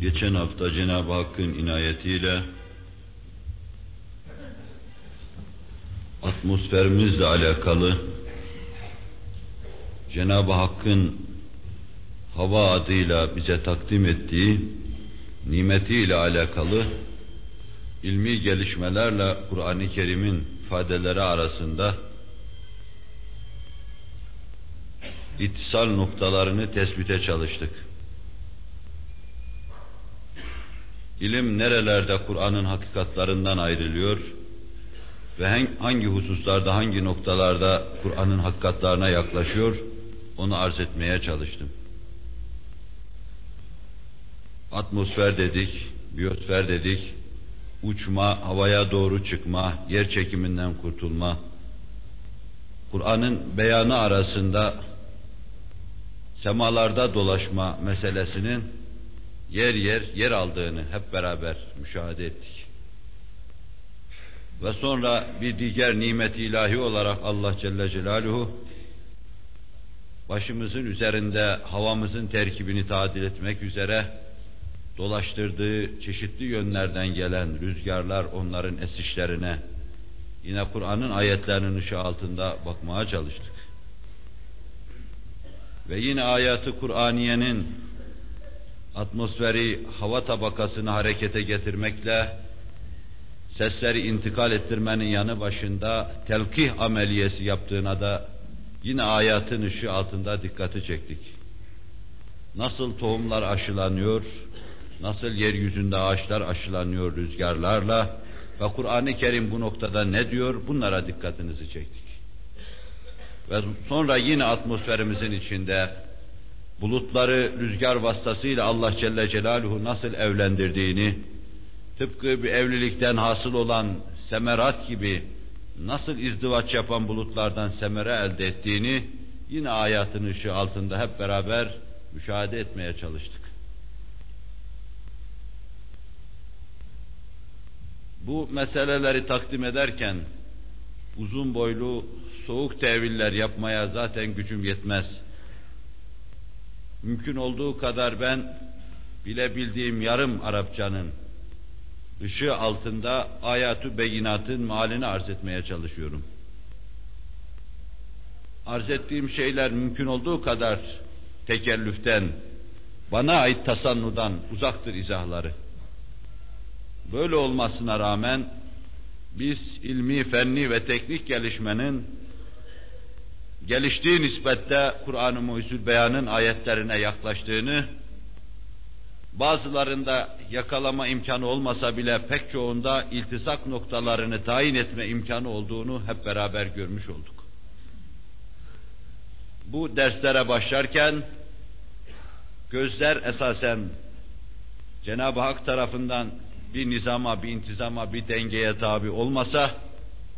Geçen hafta Cenab-ı Hakk'ın inayetiyle atmosferimizle alakalı Cenab-ı Hakk'ın hava adıyla bize takdim ettiği nimetiyle alakalı ilmi gelişmelerle Kur'an-ı Kerim'in ifadeleri arasında ittisal noktalarını tespite çalıştık. İlim nerelerde Kur'an'ın hakikatlarından ayrılıyor ve hangi hususlarda, hangi noktalarda Kur'an'ın hakikatlarına yaklaşıyor, onu arz etmeye çalıştım. Atmosfer dedik, biyosfer dedik, uçma, havaya doğru çıkma, yer çekiminden kurtulma, Kur'an'ın beyanı arasında semalarda dolaşma meselesinin yer yer yer aldığını hep beraber müşahede ettik. Ve sonra bir diğer nimet ilahi olarak Allah Celle Celaluhu başımızın üzerinde havamızın terkibini tadil etmek üzere dolaştırdığı çeşitli yönlerden gelen rüzgarlar onların esişlerine yine Kur'an'ın ayetlerinin ışığı altında bakmaya çalıştık. Ve yine ayatı Kur'aniyenin atmosferi, hava tabakasını harekete getirmekle sesleri intikal ettirmenin yanı başında telkih ameliyesi yaptığına da yine ayatın ışığı altında dikkati çektik. Nasıl tohumlar aşılanıyor, nasıl yeryüzünde ağaçlar aşılanıyor rüzgarlarla ve Kur'an-ı Kerim bu noktada ne diyor bunlara dikkatinizi çektik. Ve sonra yine atmosferimizin içinde bulutları rüzgar vasıtasıyla Allah Celle Celaluhu nasıl evlendirdiğini, tıpkı bir evlilikten hasıl olan semerat gibi nasıl izdivaç yapan bulutlardan semere elde ettiğini yine hayatın ışığı altında hep beraber müşahede etmeye çalıştık. Bu meseleleri takdim ederken uzun boylu soğuk teviller yapmaya zaten gücüm yetmez. Mümkün olduğu kadar ben bilebildiğim yarım Arapçanın ışığı altında ayatü beyinatın malini arz etmeye çalışıyorum. Arz ettiğim şeyler mümkün olduğu kadar tekellüften, bana ait tasannudan uzaktır izahları. Böyle olmasına rağmen biz ilmi, fenni ve teknik gelişmenin geliştiği nispette Kur'an-ı Muhyüzül Beyan'ın ayetlerine yaklaştığını, bazılarında yakalama imkanı olmasa bile pek çoğunda iltisak noktalarını tayin etme imkanı olduğunu hep beraber görmüş olduk. Bu derslere başlarken gözler esasen Cenab-ı Hak tarafından bir nizama, bir intizama, bir dengeye tabi olmasa,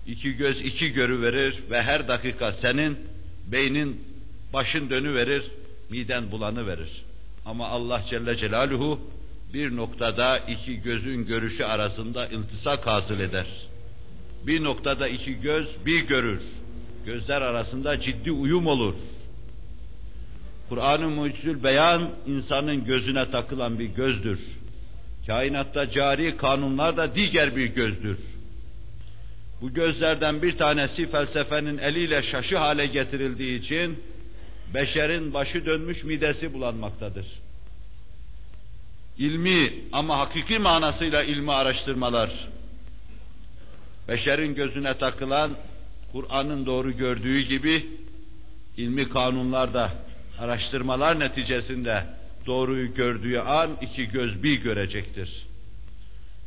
iki göz iki görü verir ve her dakika senin beynin başın dönü verir, miden bulanı verir. Ama Allah Celle Celaluhu bir noktada iki gözün görüşü arasında iltisak hasıl eder. Bir noktada iki göz bir görür. Gözler arasında ciddi uyum olur. Kur'an-ı Mucizül Beyan insanın gözüne takılan bir gözdür. Kainatta cari kanunlar da diğer bir gözdür. Bu gözlerden bir tanesi felsefenin eliyle şaşı hale getirildiği için beşerin başı dönmüş midesi bulanmaktadır. İlmi ama hakiki manasıyla ilmi araştırmalar, beşerin gözüne takılan Kur'an'ın doğru gördüğü gibi ilmi kanunlarda araştırmalar neticesinde doğruyu gördüğü an iki göz bir görecektir.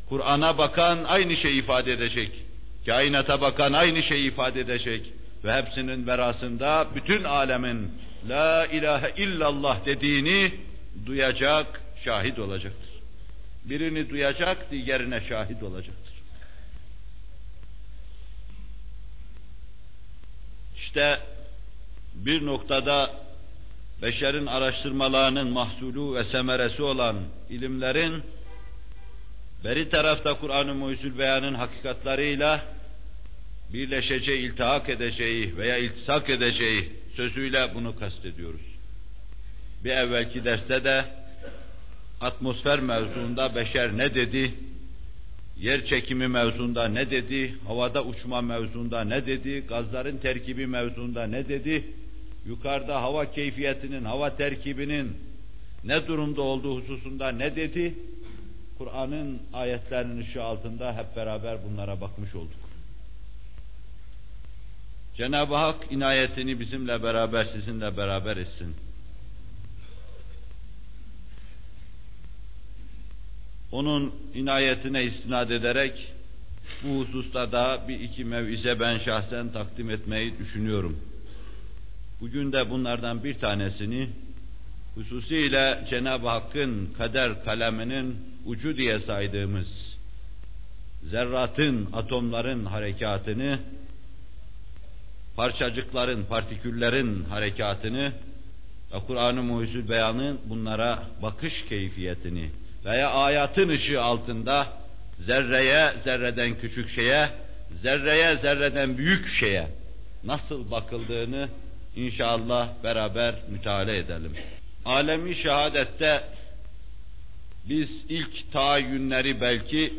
Kur'an'a bakan aynı şey ifade edecek. Kainata bakan aynı şey ifade edecek. Ve hepsinin verasında bütün alemin La ilahe illallah dediğini duyacak, şahit olacaktır. Birini duyacak, diğerine şahit olacaktır. İşte bir noktada beşerin araştırmalarının mahsulü ve semeresi olan ilimlerin beri tarafta Kur'an-ı Muhyüzül Beyan'ın hakikatlarıyla birleşeceği, iltihak edeceği veya iltisak edeceği sözüyle bunu kastediyoruz. Bir evvelki derste de atmosfer mevzuunda beşer ne dedi, yer çekimi mevzuunda ne dedi, havada uçma mevzuunda ne dedi, gazların terkibi mevzuunda ne dedi, yukarıda hava keyfiyetinin, hava terkibinin ne durumda olduğu hususunda ne dedi, Kur'an'ın ayetlerinin ışığı altında hep beraber bunlara bakmış olduk. Cenab-ı Hak inayetini bizimle beraber, sizinle beraber etsin. Onun inayetine istinad ederek bu hususta da bir iki mevize ben şahsen takdim etmeyi düşünüyorum. Bugün de bunlardan bir tanesini hususiyle Cenab-ı Hakk'ın kader kaleminin ucu diye saydığımız zerratın, atomların harekatını, parçacıkların, partiküllerin harekatını ve Kur'an-ı Muhyüzül Beyan'ın bunlara bakış keyfiyetini veya ayatın ışığı altında zerreye, zerreden küçük şeye, zerreye, zerreden büyük şeye nasıl bakıldığını inşallah beraber müteala edelim. Alemi şehadette biz ilk tayyünleri belki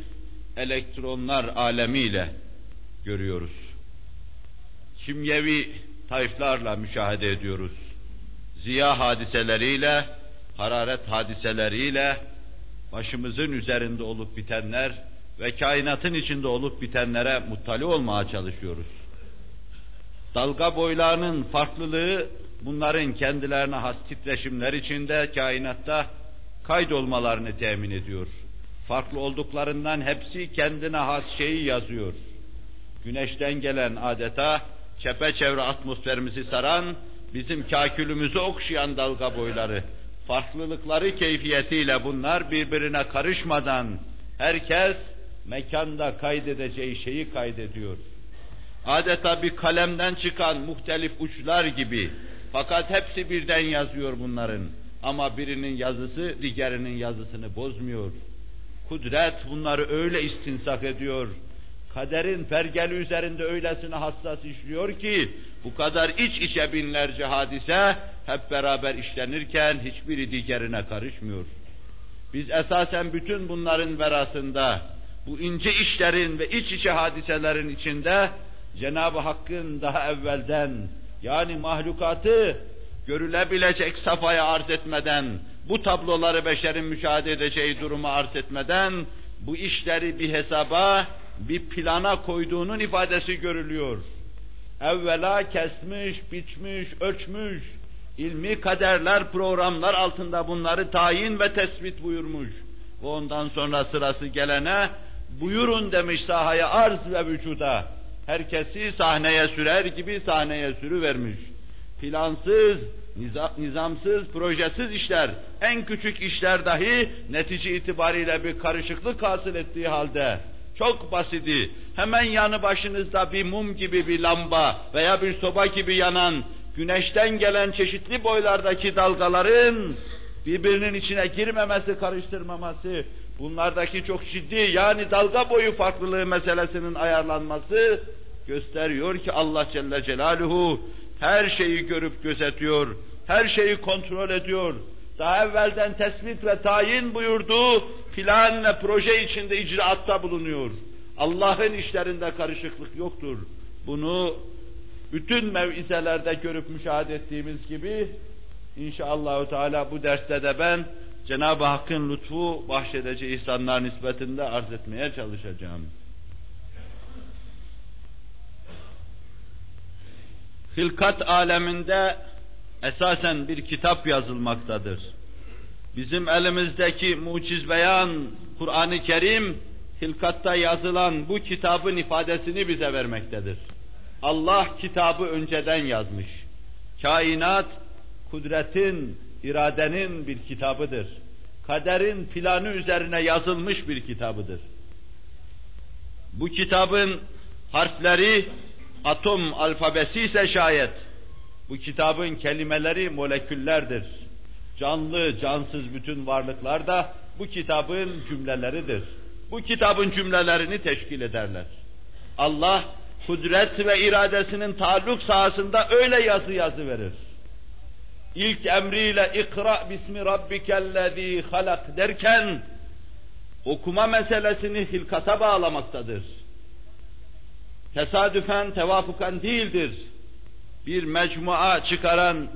elektronlar alemiyle görüyoruz. Kimyevi tayflarla müşahede ediyoruz. Ziya hadiseleriyle, hararet hadiseleriyle, başımızın üzerinde olup bitenler ve kainatın içinde olup bitenlere muttali olmaya çalışıyoruz. Dalga boylarının farklılığı bunların kendilerine has titreşimler içinde kainatta kaydolmalarını temin ediyor. Farklı olduklarından hepsi kendine has şeyi yazıyor. Güneşten gelen adeta çepeçevre atmosferimizi saran, bizim kakülümüzü okşayan dalga boyları, farklılıkları keyfiyetiyle bunlar birbirine karışmadan herkes mekanda kaydedeceği şeyi kaydediyor. Adeta bir kalemden çıkan muhtelif uçlar gibi fakat hepsi birden yazıyor bunların. Ama birinin yazısı diğerinin yazısını bozmuyor. Kudret bunları öyle istinsak ediyor. Kaderin pergeli üzerinde öylesine hassas işliyor ki bu kadar iç içe binlerce hadise hep beraber işlenirken hiçbiri diğerine karışmıyor. Biz esasen bütün bunların verasında, bu ince işlerin ve iç içe hadiselerin içinde Cenab-ı Hakk'ın daha evvelden yani mahlukatı görülebilecek safhaya arz etmeden, bu tabloları beşerin müşahede edeceği durumu arz etmeden, bu işleri bir hesaba, bir plana koyduğunun ifadesi görülüyor. Evvela kesmiş, biçmiş, ölçmüş, ilmi kaderler, programlar altında bunları tayin ve tespit buyurmuş. Ve ondan sonra sırası gelene, buyurun demiş sahaya arz ve vücuda. Herkesi sahneye sürer gibi sahneye sürüvermiş. Plansız, nizamsız, projesiz işler, en küçük işler dahi netice itibariyle bir karışıklık hasıl ettiği halde çok basiti, hemen yanı başınızda bir mum gibi bir lamba veya bir soba gibi yanan, güneşten gelen çeşitli boylardaki dalgaların birbirinin içine girmemesi, karıştırmaması, bunlardaki çok ciddi yani dalga boyu farklılığı meselesinin ayarlanması gösteriyor ki Allah Celle Celaluhu her şeyi görüp gözetiyor, her şeyi kontrol ediyor. Daha evvelden tespit ve tayin buyurduğu plan ve proje içinde icraatta bulunuyor. Allah'ın işlerinde karışıklık yoktur. Bunu bütün mevizelerde görüp müşahede ettiğimiz gibi inşallah Teala bu derste de ben Cenab-ı Hakk'ın lütfu bahşedeceği ihsanlar nispetinde arz etmeye çalışacağım. Hilkat aleminde esasen bir kitap yazılmaktadır. Bizim elimizdeki muciz beyan Kur'an-ı Kerim hilkatta yazılan bu kitabın ifadesini bize vermektedir. Allah kitabı önceden yazmış. Kainat kudretin, iradenin bir kitabıdır. Kaderin planı üzerine yazılmış bir kitabıdır. Bu kitabın harfleri atom alfabesi ise şayet bu kitabın kelimeleri moleküllerdir. Canlı, cansız bütün varlıklar da bu kitabın cümleleridir. Bu kitabın cümlelerini teşkil ederler. Allah kudret ve iradesinin taalluk sahasında öyle yazı yazı verir. ilk emriyle ikra bismi rabbikellezî halak derken okuma meselesini hilkata bağlamaktadır. Tesadüfen, tevafukan değildir. Bir mecmua çıkaran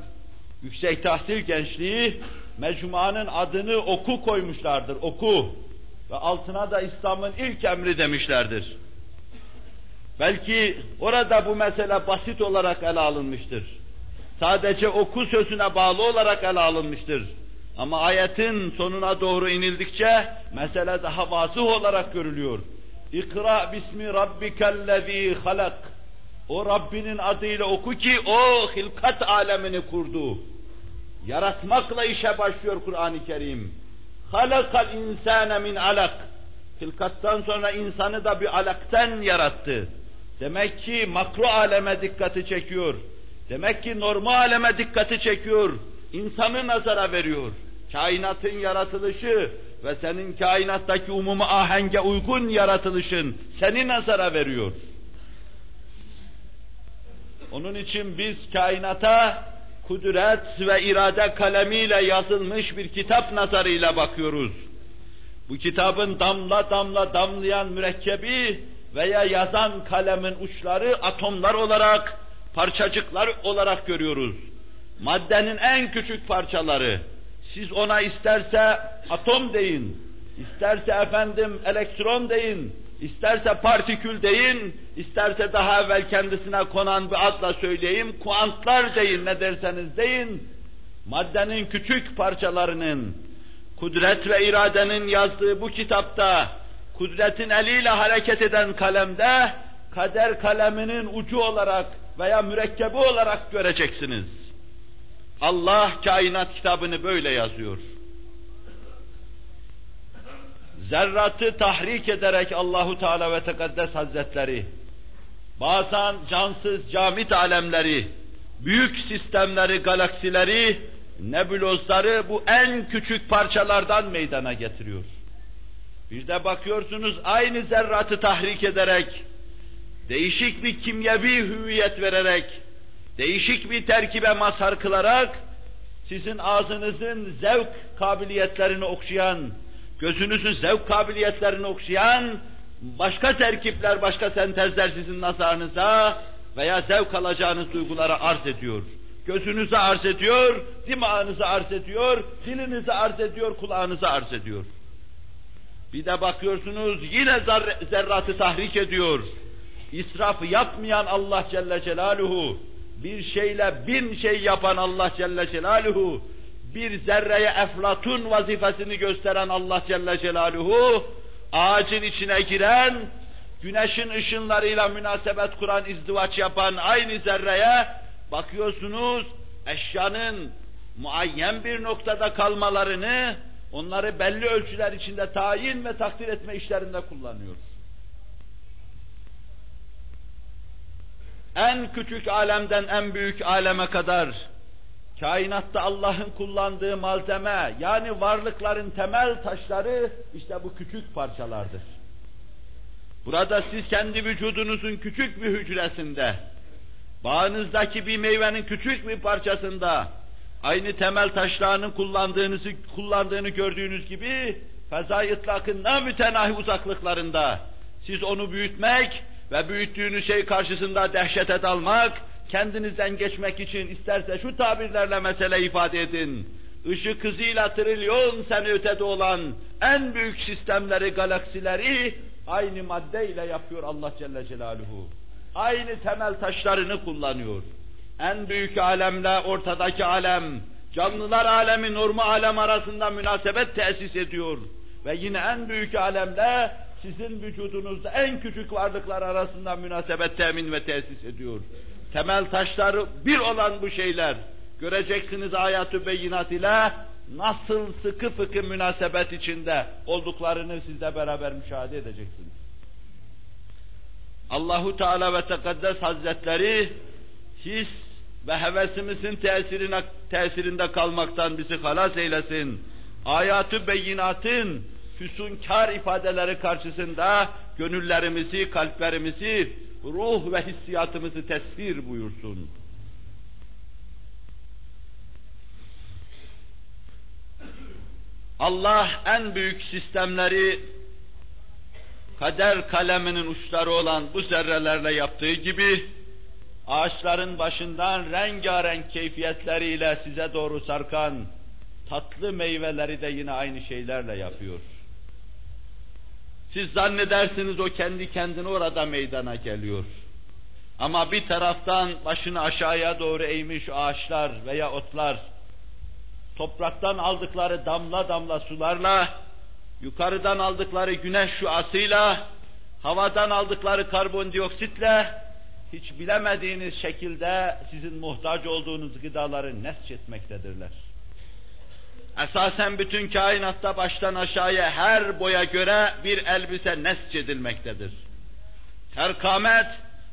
yüksek tahsil gençliği mecmuanın adını oku koymuşlardır, oku. Ve altına da İslam'ın ilk emri demişlerdir. Belki orada bu mesele basit olarak ele alınmıştır. Sadece oku sözüne bağlı olarak ele alınmıştır. Ama ayetin sonuna doğru inildikçe mesele daha vasıh olarak görülüyor. İkra bismi rabbikellezî halak. O Rabbinin adıyla oku ki o hilkat alemini kurdu. Yaratmakla işe başlıyor Kur'an-ı Kerim. Halakal insane min alak. Hilkattan sonra insanı da bir alakten yarattı. Demek ki makro aleme dikkati çekiyor. Demek ki normal aleme dikkati çekiyor. İnsanı nazara veriyor. Kainatın yaratılışı ve senin kainattaki umumu ahenge uygun yaratılışın seni nazara veriyor. Onun için biz kainata kudret ve irade kalemiyle yazılmış bir kitap nazarıyla bakıyoruz. Bu kitabın damla damla damlayan mürekkebi veya yazan kalemin uçları atomlar olarak, parçacıklar olarak görüyoruz. Maddenin en küçük parçaları. Siz ona isterse atom deyin, isterse efendim elektron deyin, isterse partikül deyin, isterse daha evvel kendisine konan bir adla söyleyeyim, kuantlar deyin, ne derseniz deyin, maddenin küçük parçalarının, kudret ve iradenin yazdığı bu kitapta, kudretin eliyle hareket eden kalemde, kader kaleminin ucu olarak veya mürekkebi olarak göreceksiniz. Allah kainat kitabını böyle yazıyor. Zerratı tahrik ederek Allahu Teala ve Tekaddes Hazretleri bazen cansız camit alemleri, büyük sistemleri, galaksileri, nebulozları bu en küçük parçalardan meydana getiriyor. Bir de bakıyorsunuz aynı zerratı tahrik ederek, değişik bir kimyevi hüviyet vererek, değişik bir terkibe mazhar kılarak, sizin ağzınızın zevk kabiliyetlerini okşayan, gözünüzün zevk kabiliyetlerini okşayan, başka terkipler, başka sentezler sizin nazarınıza veya zevk alacağınız duygulara arz ediyor. Gözünüze arz ediyor, dimağınıza arz ediyor, dilinize arz ediyor, kulağınıza arz ediyor. Bir de bakıyorsunuz yine zerratı tahrik ediyor. İsraf yapmayan Allah Celle Celaluhu, bir şeyle bin şey yapan Allah Celle Celaluhu, bir zerreye eflatun vazifesini gösteren Allah Celle Celaluhu, ağacın içine giren, güneşin ışınlarıyla münasebet kuran, izdivaç yapan aynı zerreye bakıyorsunuz eşyanın muayyen bir noktada kalmalarını, onları belli ölçüler içinde tayin ve takdir etme işlerinde kullanıyor. En küçük alemden en büyük aleme kadar kainatta Allah'ın kullandığı malzeme yani varlıkların temel taşları işte bu küçük parçalardır. Burada siz kendi vücudunuzun küçük bir hücresinde, bağınızdaki bir meyvenin küçük bir parçasında, aynı temel taşlarının kullandığınızı kullandığını gördüğünüz gibi feza itlakın ne mütenahi uzaklıklarında siz onu büyütmek ve büyüttüğünüz şey karşısında dehşete dalmak, kendinizden geçmek için isterse şu tabirlerle mesele ifade edin. Işık hızıyla trilyon sene ötede olan en büyük sistemleri, galaksileri aynı maddeyle yapıyor Allah Celle Celaluhu. Aynı temel taşlarını kullanıyor. En büyük alemle ortadaki alem, canlılar alemi normal alem arasında münasebet tesis ediyor. Ve yine en büyük alemle sizin vücudunuzda en küçük varlıklar arasında münasebet temin ve tesis ediyor. Temel taşları bir olan bu şeyler, göreceksiniz ayatü beyinat ile nasıl sıkı fıkı münasebet içinde olduklarını sizle beraber müşahede edeceksiniz. Allahu Teala ve Tekaddes Hazretleri his ve hevesimizin tesirine, tesirinde kalmaktan bizi halas eylesin. Ayatü beyinatın füsunkar ifadeleri karşısında gönüllerimizi, kalplerimizi, ruh ve hissiyatımızı tesir buyursun. Allah en büyük sistemleri kader kaleminin uçları olan bu zerrelerle yaptığı gibi ağaçların başından rengarenk keyfiyetleriyle size doğru sarkan tatlı meyveleri de yine aynı şeylerle yapıyor. Siz zannedersiniz o kendi kendine orada meydana geliyor. Ama bir taraftan başını aşağıya doğru eğmiş ağaçlar veya otlar, topraktan aldıkları damla damla sularla, yukarıdan aldıkları güneş şuasıyla, havadan aldıkları karbondioksitle, hiç bilemediğiniz şekilde sizin muhtaç olduğunuz gıdaları nesçetmektedirler. Esasen bütün kainatta baştan aşağıya her boya göre bir elbise nesçedilmektedir. Her kamet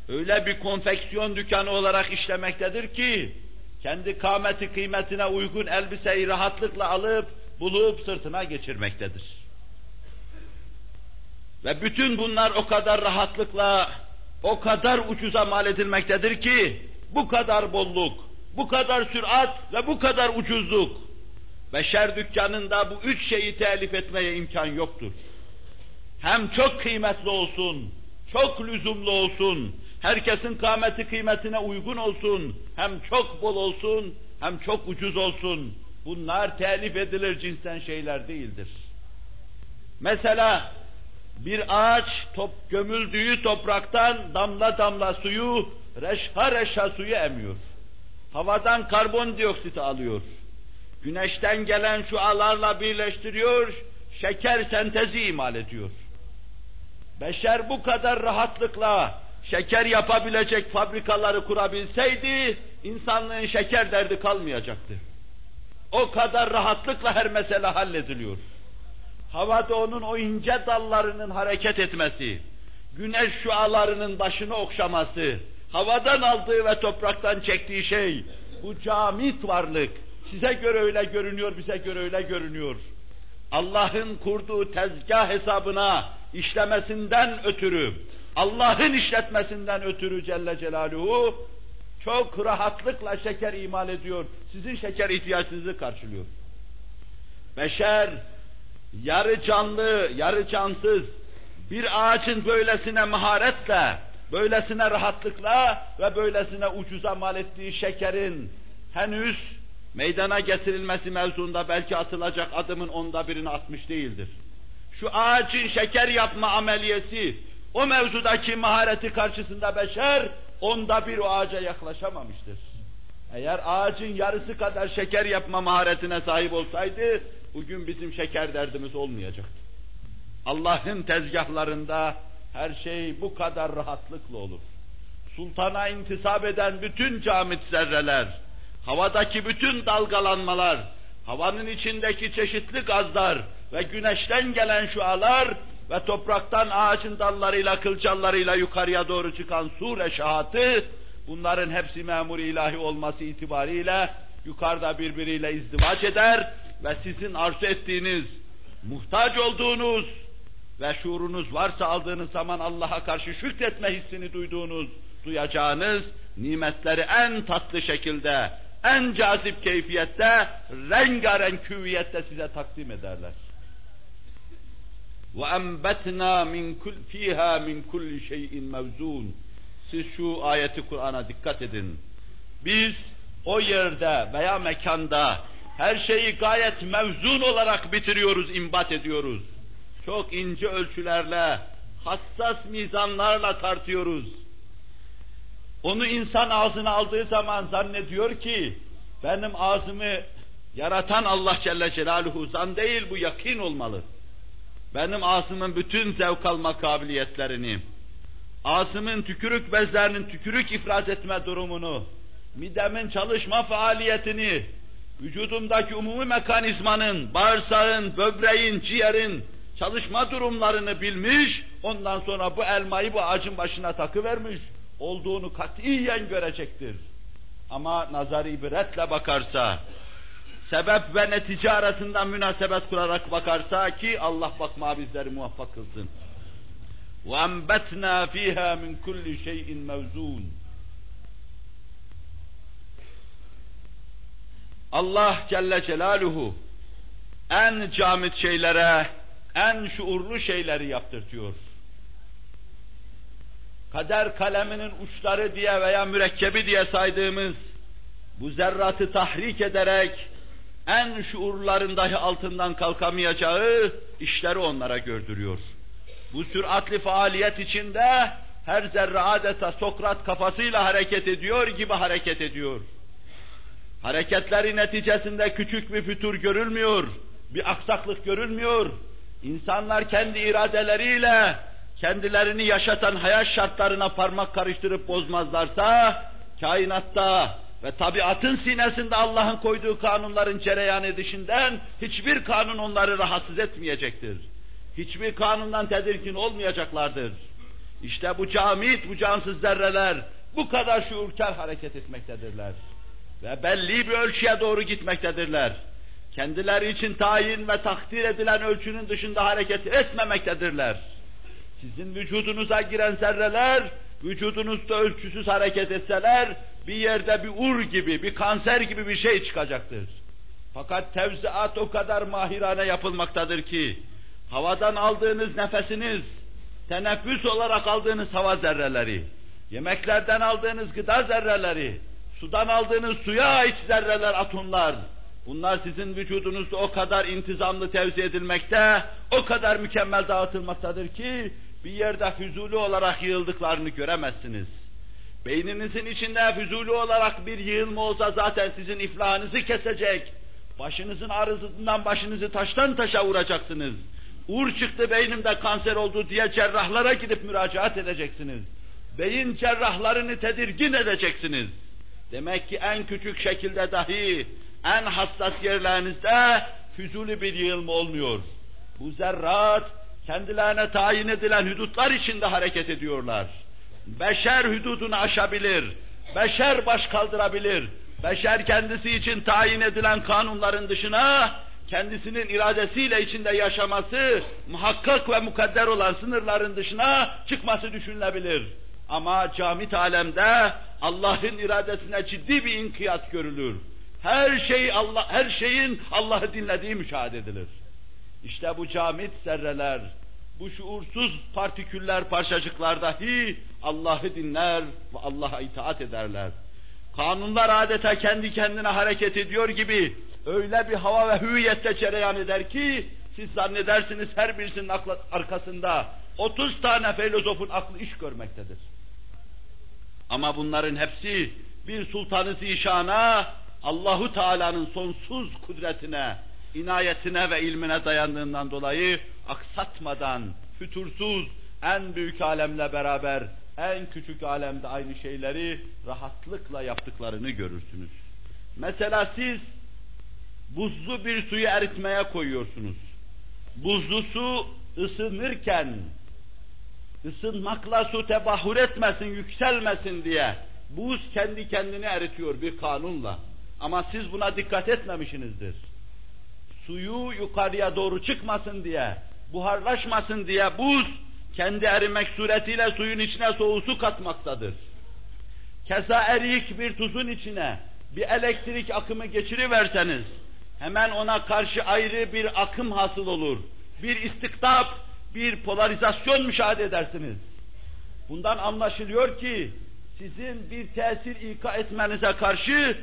öyle bir konfeksiyon dükkanı olarak işlemektedir ki, kendi kameti kıymetine uygun elbiseyi rahatlıkla alıp, bulup sırtına geçirmektedir. Ve bütün bunlar o kadar rahatlıkla, o kadar ucuza mal edilmektedir ki, bu kadar bolluk, bu kadar sürat ve bu kadar ucuzluk, beşer dükkanında bu üç şeyi telif etmeye imkan yoktur. Hem çok kıymetli olsun, çok lüzumlu olsun, herkesin kâmeti kıymetine uygun olsun, hem çok bol olsun, hem çok ucuz olsun. Bunlar telif edilir cinsten şeyler değildir. Mesela bir ağaç top gömüldüğü topraktan damla damla suyu, reşha reşha suyu emiyor. Havadan karbondioksit alıyor. Güneşten gelen şualarla birleştiriyor, şeker sentezi imal ediyor. Beşer bu kadar rahatlıkla şeker yapabilecek fabrikaları kurabilseydi, insanlığın şeker derdi kalmayacaktı. O kadar rahatlıkla her mesele hallediliyor. Havada onun o ince dallarının hareket etmesi, güneş şualarının başını okşaması, havadan aldığı ve topraktan çektiği şey, bu camit varlık, size göre öyle görünüyor, bize göre öyle görünüyor. Allah'ın kurduğu tezgah hesabına işlemesinden ötürü, Allah'ın işletmesinden ötürü Celle Celaluhu çok rahatlıkla şeker imal ediyor. Sizin şeker ihtiyacınızı karşılıyor. Beşer yarı canlı, yarı cansız bir ağacın böylesine maharetle, böylesine rahatlıkla ve böylesine ucuza mal ettiği şekerin henüz meydana getirilmesi mevzunda belki atılacak adımın onda birini atmış değildir. Şu ağacın şeker yapma ameliyesi, o mevzudaki mahareti karşısında beşer, onda bir o ağaca yaklaşamamıştır. Eğer ağacın yarısı kadar şeker yapma maharetine sahip olsaydı, bugün bizim şeker derdimiz olmayacaktı. Allah'ın tezgahlarında her şey bu kadar rahatlıkla olur. Sultana intisap eden bütün camit zerreler, havadaki bütün dalgalanmalar, havanın içindeki çeşitli gazlar ve güneşten gelen şualar ve topraktan ağacın dallarıyla, kılcallarıyla yukarıya doğru çıkan su reşahatı, bunların hepsi memur ilahi olması itibariyle yukarıda birbiriyle izdivaç eder ve sizin arzu ettiğiniz, muhtaç olduğunuz ve şuurunuz varsa aldığınız zaman Allah'a karşı şükretme hissini duyduğunuz, duyacağınız nimetleri en tatlı şekilde, en cazip keyfiyette, rengarenk küviyette size takdim ederler. وَاَنْبَتْنَا مِنْ كُلْ ف۪يهَا مِنْ كُلِّ شَيْءٍ مَوْزُونَ Siz şu ayeti Kur'an'a dikkat edin. Biz o yerde veya mekanda her şeyi gayet mevzun olarak bitiriyoruz, imbat ediyoruz. Çok ince ölçülerle, hassas mizanlarla tartıyoruz. onu insan ağzına aldığı zaman zannediyor ki, benim ağzımı yaratan Allah Celle Celaluhu zan değil, bu yakin olmalı. Benim ağzımın bütün zevk alma kabiliyetlerini, ağzımın tükürük bezlerinin tükürük ifraz etme durumunu, midemin çalışma faaliyetini, vücudumdaki umumi mekanizmanın, bağırsağın, böbreğin, ciğerin çalışma durumlarını bilmiş, ondan sonra bu elmayı bu ağacın başına takıvermiş, olduğunu katiyen görecektir. Ama nazari ibretle bakarsa, sebep ve netice arasında münasebet kurarak bakarsa ki Allah bakma bizleri muvaffak kılsın. وَاَنْبَتْنَا ف۪يهَا مِنْ كُلِّ شَيْءٍ مَوْزُونَ Allah Celle Celaluhu en camit şeylere, en şuurlu şeyleri yaptırtıyor. Kader kaleminin uçları diye veya mürekkebi diye saydığımız bu zerratı tahrik ederek en şuurların dahi altından kalkamayacağı işleri onlara gördürüyor. Bu süratli faaliyet içinde her zerre adeta Sokrat kafasıyla hareket ediyor gibi hareket ediyor. Hareketleri neticesinde küçük bir fütur görülmüyor, bir aksaklık görülmüyor. İnsanlar kendi iradeleriyle kendilerini yaşatan hayat şartlarına parmak karıştırıp bozmazlarsa, kainatta ve tabiatın sinesinde Allah'ın koyduğu kanunların cereyan edişinden hiçbir kanun onları rahatsız etmeyecektir. Hiçbir kanundan tedirgin olmayacaklardır. İşte bu camit, bu cansız zerreler bu kadar şuurkar hareket etmektedirler. Ve belli bir ölçüye doğru gitmektedirler. Kendileri için tayin ve takdir edilen ölçünün dışında hareket etmemektedirler. Sizin vücudunuza giren zerreler, vücudunuzda ölçüsüz hareket etseler, bir yerde bir ur gibi, bir kanser gibi bir şey çıkacaktır. Fakat tevziat o kadar mahirane yapılmaktadır ki, havadan aldığınız nefesiniz, teneffüs olarak aldığınız hava zerreleri, yemeklerden aldığınız gıda zerreleri, sudan aldığınız suya ait zerreler, atomlar, bunlar sizin vücudunuzda o kadar intizamlı tevzi edilmekte, o kadar mükemmel dağıtılmaktadır ki, bir yerde füzuli olarak yığıldıklarını göremezsiniz. Beyninizin içinde füzuli olarak bir yığılma olsa zaten sizin iflahınızı kesecek, başınızın arızından başınızı taştan taşa vuracaksınız. Uğur çıktı beynimde kanser oldu diye cerrahlara gidip müracaat edeceksiniz. Beyin cerrahlarını tedirgin edeceksiniz. Demek ki en küçük şekilde dahi en hassas yerlerinizde füzuli bir yığılma olmuyor. Bu zerrat kendilerine tayin edilen hudutlar içinde hareket ediyorlar. Beşer hududunu aşabilir, beşer baş kaldırabilir, beşer kendisi için tayin edilen kanunların dışına kendisinin iradesiyle içinde yaşaması, muhakkak ve mukadder olan sınırların dışına çıkması düşünülebilir. Ama camit alemde Allah'ın iradesine ciddi bir inkiyat görülür. Her şey Allah, her şeyin Allah'ı dinlediği müşahede edilir. İşte bu camit zerreler, bu şuursuz partiküller, parçacıklar dahi Allah'ı dinler ve Allah'a itaat ederler. Kanunlar adeta kendi kendine hareket ediyor gibi öyle bir hava ve hüviyette cereyan eder ki siz zannedersiniz her birisinin aklı, arkasında 30 tane filozofun aklı iş görmektedir. Ama bunların hepsi bir sultanı zişana, Allahu Teala'nın sonsuz kudretine, inayetine ve ilmine dayandığından dolayı aksatmadan, fütursuz, en büyük alemle beraber en küçük alemde aynı şeyleri rahatlıkla yaptıklarını görürsünüz. Mesela siz buzlu bir suyu eritmeye koyuyorsunuz. Buzlu su ısınırken ısınmakla su tebahür etmesin, yükselmesin diye buz kendi kendini eritiyor bir kanunla. Ama siz buna dikkat etmemişsinizdir. Suyu yukarıya doğru çıkmasın diye, buharlaşmasın diye buz kendi erimek suretiyle suyun içine soğuk su katmaktadır. Keza eriyik bir tuzun içine bir elektrik akımı geçiriverseniz, hemen ona karşı ayrı bir akım hasıl olur. Bir istiktap, bir polarizasyon müşahede edersiniz. Bundan anlaşılıyor ki, sizin bir tesir ika etmenize karşı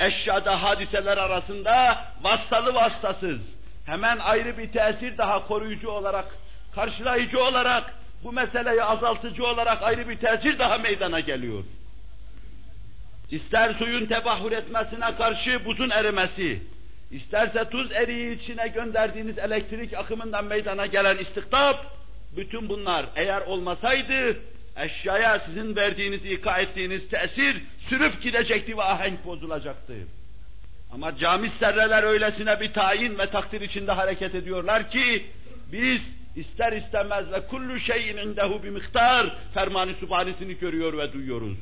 eşyada hadiseler arasında vasıtalı vasıtasız hemen ayrı bir tesir daha koruyucu olarak, karşılayıcı olarak, bu meseleyi azaltıcı olarak ayrı bir tesir daha meydana geliyor. İster suyun tebahür etmesine karşı buzun erimesi, isterse tuz eriği içine gönderdiğiniz elektrik akımından meydana gelen istiktap, bütün bunlar eğer olmasaydı, eşyaya sizin verdiğiniz, ika ettiğiniz tesir sürüp gidecekti ve ahenk bozulacaktı. Ama cami serreler öylesine bir tayin ve takdir içinde hareket ediyorlar ki, biz ister istemez ve kullu şeyin indehu bir miktar fermanı sübhanesini görüyor ve duyuyoruz.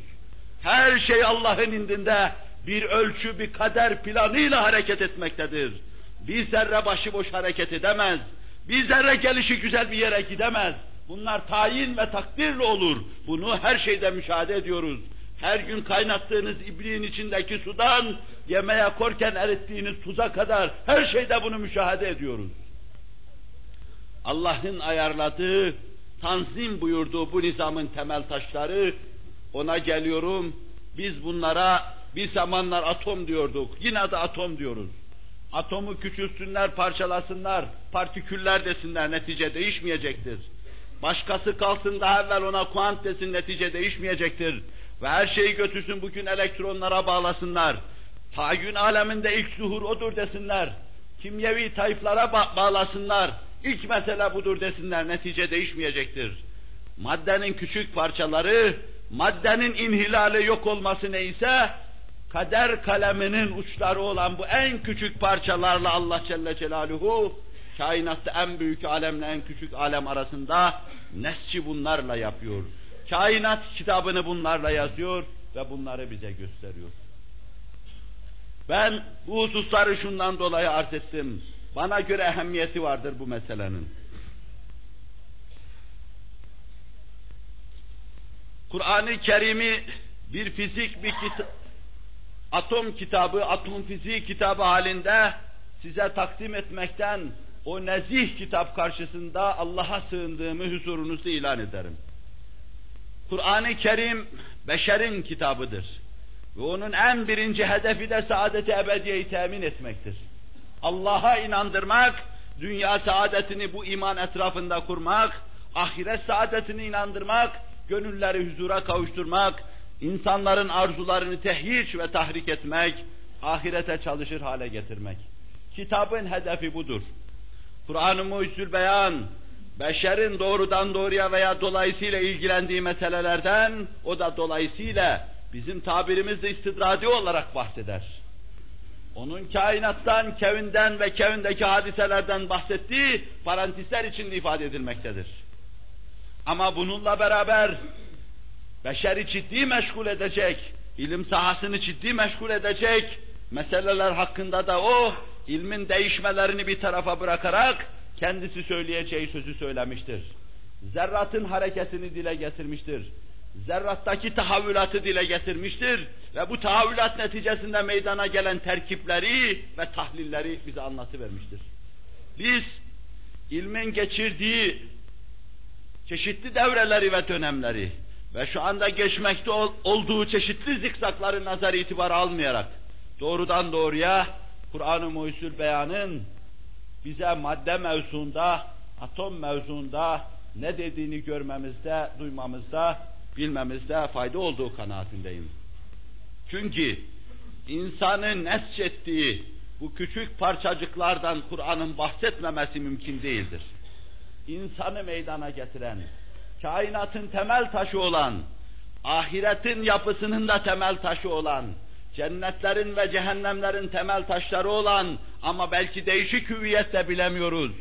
Her şey Allah'ın indinde bir ölçü, bir kader planıyla hareket etmektedir. Bir zerre başıboş hareket edemez. Bir zerre gelişi güzel bir yere gidemez. Bunlar tayin ve takdirle olur. Bunu her şeyde müşahede ediyoruz. her gün kaynattığınız ibriğin içindeki sudan, yemeğe korken erittiğiniz tuza kadar her şeyde bunu müşahede ediyoruz. Allah'ın ayarladığı, tanzim buyurduğu bu nizamın temel taşları, ona geliyorum, biz bunlara bir zamanlar atom diyorduk, yine de atom diyoruz. Atomu küçülsünler, parçalasınlar, partiküller desinler, netice değişmeyecektir. Başkası kalsın daha evvel ona kuant desin, netice değişmeyecektir. Ve her şeyi götürsün bugün elektronlara bağlasınlar. Tayyün aleminde ilk zuhur odur desinler. Kimyevi tayflara ba- bağlasınlar. İlk mesele budur desinler, netice değişmeyecektir. Maddenin küçük parçaları, maddenin inhilali yok olması neyse, kader kaleminin uçları olan bu en küçük parçalarla Allah Celle Celaluhu, kainatta en büyük alemle en küçük alem arasında nesçi bunlarla yapıyor. Kainat kitabını bunlarla yazıyor ve bunları bize gösteriyor. Ben bu hususları şundan dolayı arz ettim. Bana göre ehemmiyeti vardır bu meselenin. Kur'an-ı Kerim'i bir fizik, bir kita atom kitabı, atom fiziği kitabı halinde size takdim etmekten o nezih kitap karşısında Allah'a sığındığımı huzurunuzu ilan ederim. Kur'an-ı Kerim beşerin kitabıdır. Ve onun en birinci hedefi de saadeti ebediyeyi temin etmektir. Allah'a inandırmak, dünya saadetini bu iman etrafında kurmak, ahiret saadetini inandırmak, gönülleri huzura kavuşturmak, insanların arzularını tehyiç ve tahrik etmek, ahirete çalışır hale getirmek. Kitabın hedefi budur. Kur'an-ı Mucizül Beyan, beşerin doğrudan doğruya veya dolayısıyla ilgilendiği meselelerden, o da dolayısıyla bizim tabirimizde istidradi olarak bahseder. Onun kainattan, kevinden ve kevindeki hadiselerden bahsettiği parantezler içinde ifade edilmektedir. Ama bununla beraber beşeri ciddi meşgul edecek, ilim sahasını ciddi meşgul edecek meseleler hakkında da o ilmin değişmelerini bir tarafa bırakarak kendisi söyleyeceği sözü söylemiştir. Zerratın hareketini dile getirmiştir. Zerrattaki tahavvülatı dile getirmiştir ve bu tahavvülat neticesinde meydana gelen terkipleri ve tahlilleri bize anlatıvermiştir. Biz ilmin geçirdiği çeşitli devreleri ve dönemleri ve şu anda geçmekte ol, olduğu çeşitli zikzakları nazar itibar almayarak doğrudan doğruya Kur'an-ı Muhyüzül Beyan'ın bize madde mevzuunda, atom mevzuunda ne dediğini görmemizde, duymamızda, bilmemizde fayda olduğu kanaatindeyim. Çünkü insanın nesçettiği bu küçük parçacıklardan Kur'an'ın bahsetmemesi mümkün değildir. İnsanı meydana getiren, kainatın temel taşı olan, ahiretin yapısının da temel taşı olan, cennetlerin ve cehennemlerin temel taşları olan ama belki değişik hüviyette bilemiyoruz.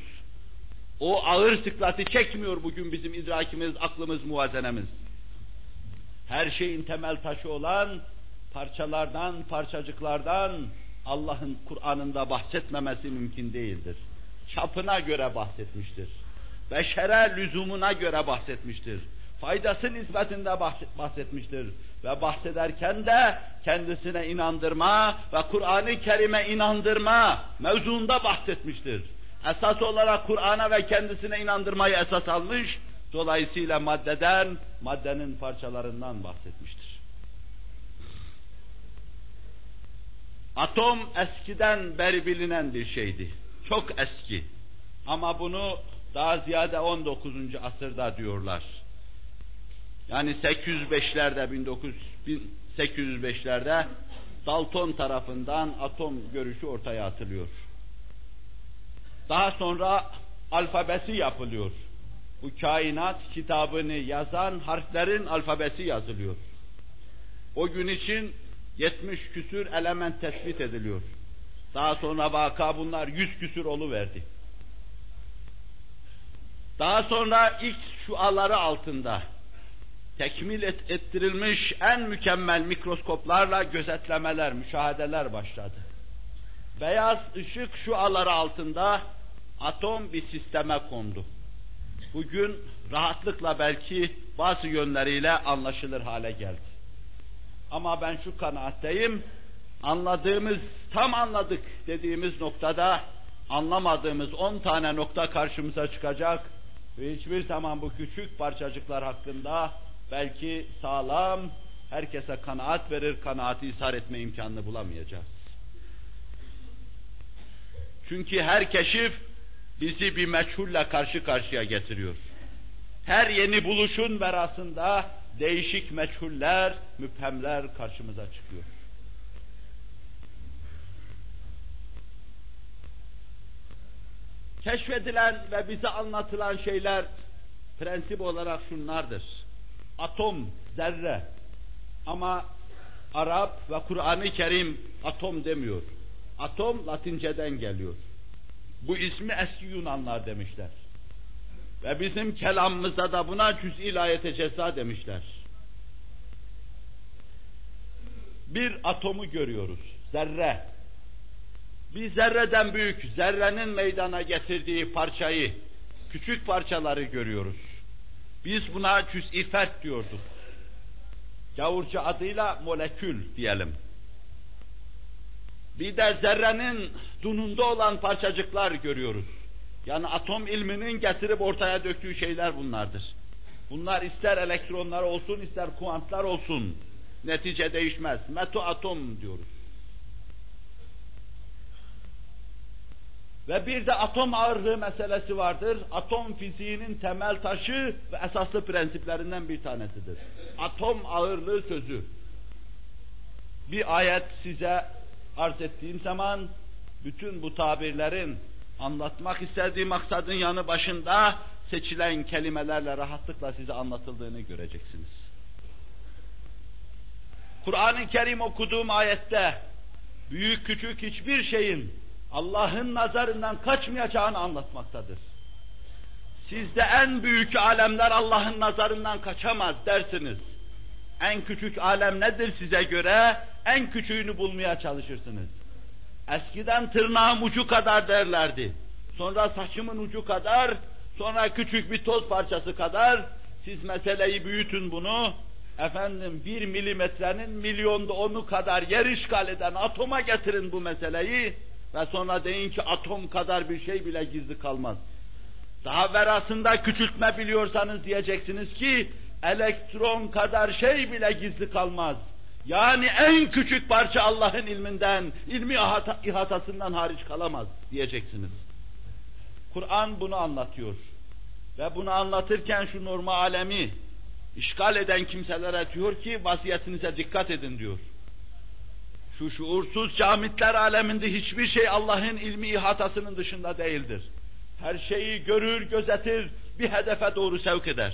O ağır sıklatı çekmiyor bugün bizim idrakimiz, aklımız, muvazenemiz. Her şeyin temel taşı olan parçalardan, parçacıklardan Allah'ın Kur'an'ında bahsetmemesi mümkün değildir. Çapına göre bahsetmiştir. Beşere lüzumuna göre bahsetmiştir faydası nispetinde bahsetmiştir. Ve bahsederken de kendisine inandırma ve Kur'an-ı Kerim'e inandırma mevzuunda bahsetmiştir. Esas olarak Kur'an'a ve kendisine inandırmayı esas almış, dolayısıyla maddeden, maddenin parçalarından bahsetmiştir. Atom eskiden beri bilinen bir şeydi. Çok eski. Ama bunu daha ziyade 19. asırda diyorlar. Yani 805'lerde 1805'lerde Dalton tarafından atom görüşü ortaya atılıyor. Daha sonra alfabesi yapılıyor. Bu kainat kitabını yazan harflerin alfabesi yazılıyor. O gün için 70 küsür element tespit ediliyor. Daha sonra vaka bunlar 100 küsür verdi. Daha sonra ilk şuaları altında tekmil et, ettirilmiş en mükemmel mikroskoplarla gözetlemeler, müşahedeler başladı. Beyaz ışık şu aları altında atom bir sisteme kondu. Bugün rahatlıkla belki bazı yönleriyle anlaşılır hale geldi. Ama ben şu kanaatteyim, anladığımız, tam anladık dediğimiz noktada anlamadığımız on tane nokta karşımıza çıkacak ve hiçbir zaman bu küçük parçacıklar hakkında belki sağlam, herkese kanaat verir, kanaati ishar etme imkanını bulamayacağız. Çünkü her keşif bizi bir meçhulle karşı karşıya getiriyor. Her yeni buluşun verasında değişik meçhuller, müphemler karşımıza çıkıyor. Keşfedilen ve bize anlatılan şeyler prensip olarak şunlardır. Atom, zerre. Ama Arap ve Kur'an-ı Kerim atom demiyor. Atom Latinceden geliyor. Bu ismi eski Yunanlar demişler. Ve bizim kelamımızda da buna cüz-i layete ceza demişler. Bir atomu görüyoruz, zerre. Bir zerreden büyük, zerrenin meydana getirdiği parçayı, küçük parçaları görüyoruz. Biz buna cüz-i fert diyorduk. Gavurca adıyla molekül diyelim. Bir de zerrenin dununda olan parçacıklar görüyoruz. Yani atom ilminin getirip ortaya döktüğü şeyler bunlardır. Bunlar ister elektronlar olsun, ister kuantlar olsun. Netice değişmez. Meto atom diyoruz. Ve bir de atom ağırlığı meselesi vardır. Atom fiziğinin temel taşı ve esaslı prensiplerinden bir tanesidir. Atom ağırlığı sözü. Bir ayet size arz ettiğim zaman bütün bu tabirlerin anlatmak istediği maksadın yanı başında seçilen kelimelerle rahatlıkla size anlatıldığını göreceksiniz. Kur'an-ı Kerim okuduğum ayette büyük küçük hiçbir şeyin Allah'ın nazarından kaçmayacağını anlatmaktadır. Sizde en büyük alemler Allah'ın nazarından kaçamaz dersiniz. En küçük alem nedir size göre? En küçüğünü bulmaya çalışırsınız. Eskiden tırnağım ucu kadar derlerdi. Sonra saçımın ucu kadar, sonra küçük bir toz parçası kadar. Siz meseleyi büyütün bunu. Efendim bir milimetrenin milyonda onu kadar yer işgal eden atoma getirin bu meseleyi. Ve sonra deyin ki atom kadar bir şey bile gizli kalmaz. Daha verasında küçültme biliyorsanız diyeceksiniz ki elektron kadar şey bile gizli kalmaz. Yani en küçük parça Allah'ın ilminden, ilmi ihatasından hariç kalamaz diyeceksiniz. Kur'an bunu anlatıyor. Ve bunu anlatırken şu norma alemi işgal eden kimselere diyor ki vaziyetinize dikkat edin diyor. Şu şuursuz camitler aleminde hiçbir şey Allah'ın ilmi ihatasının dışında değildir. Her şeyi görür, gözetir, bir hedefe doğru sevk eder.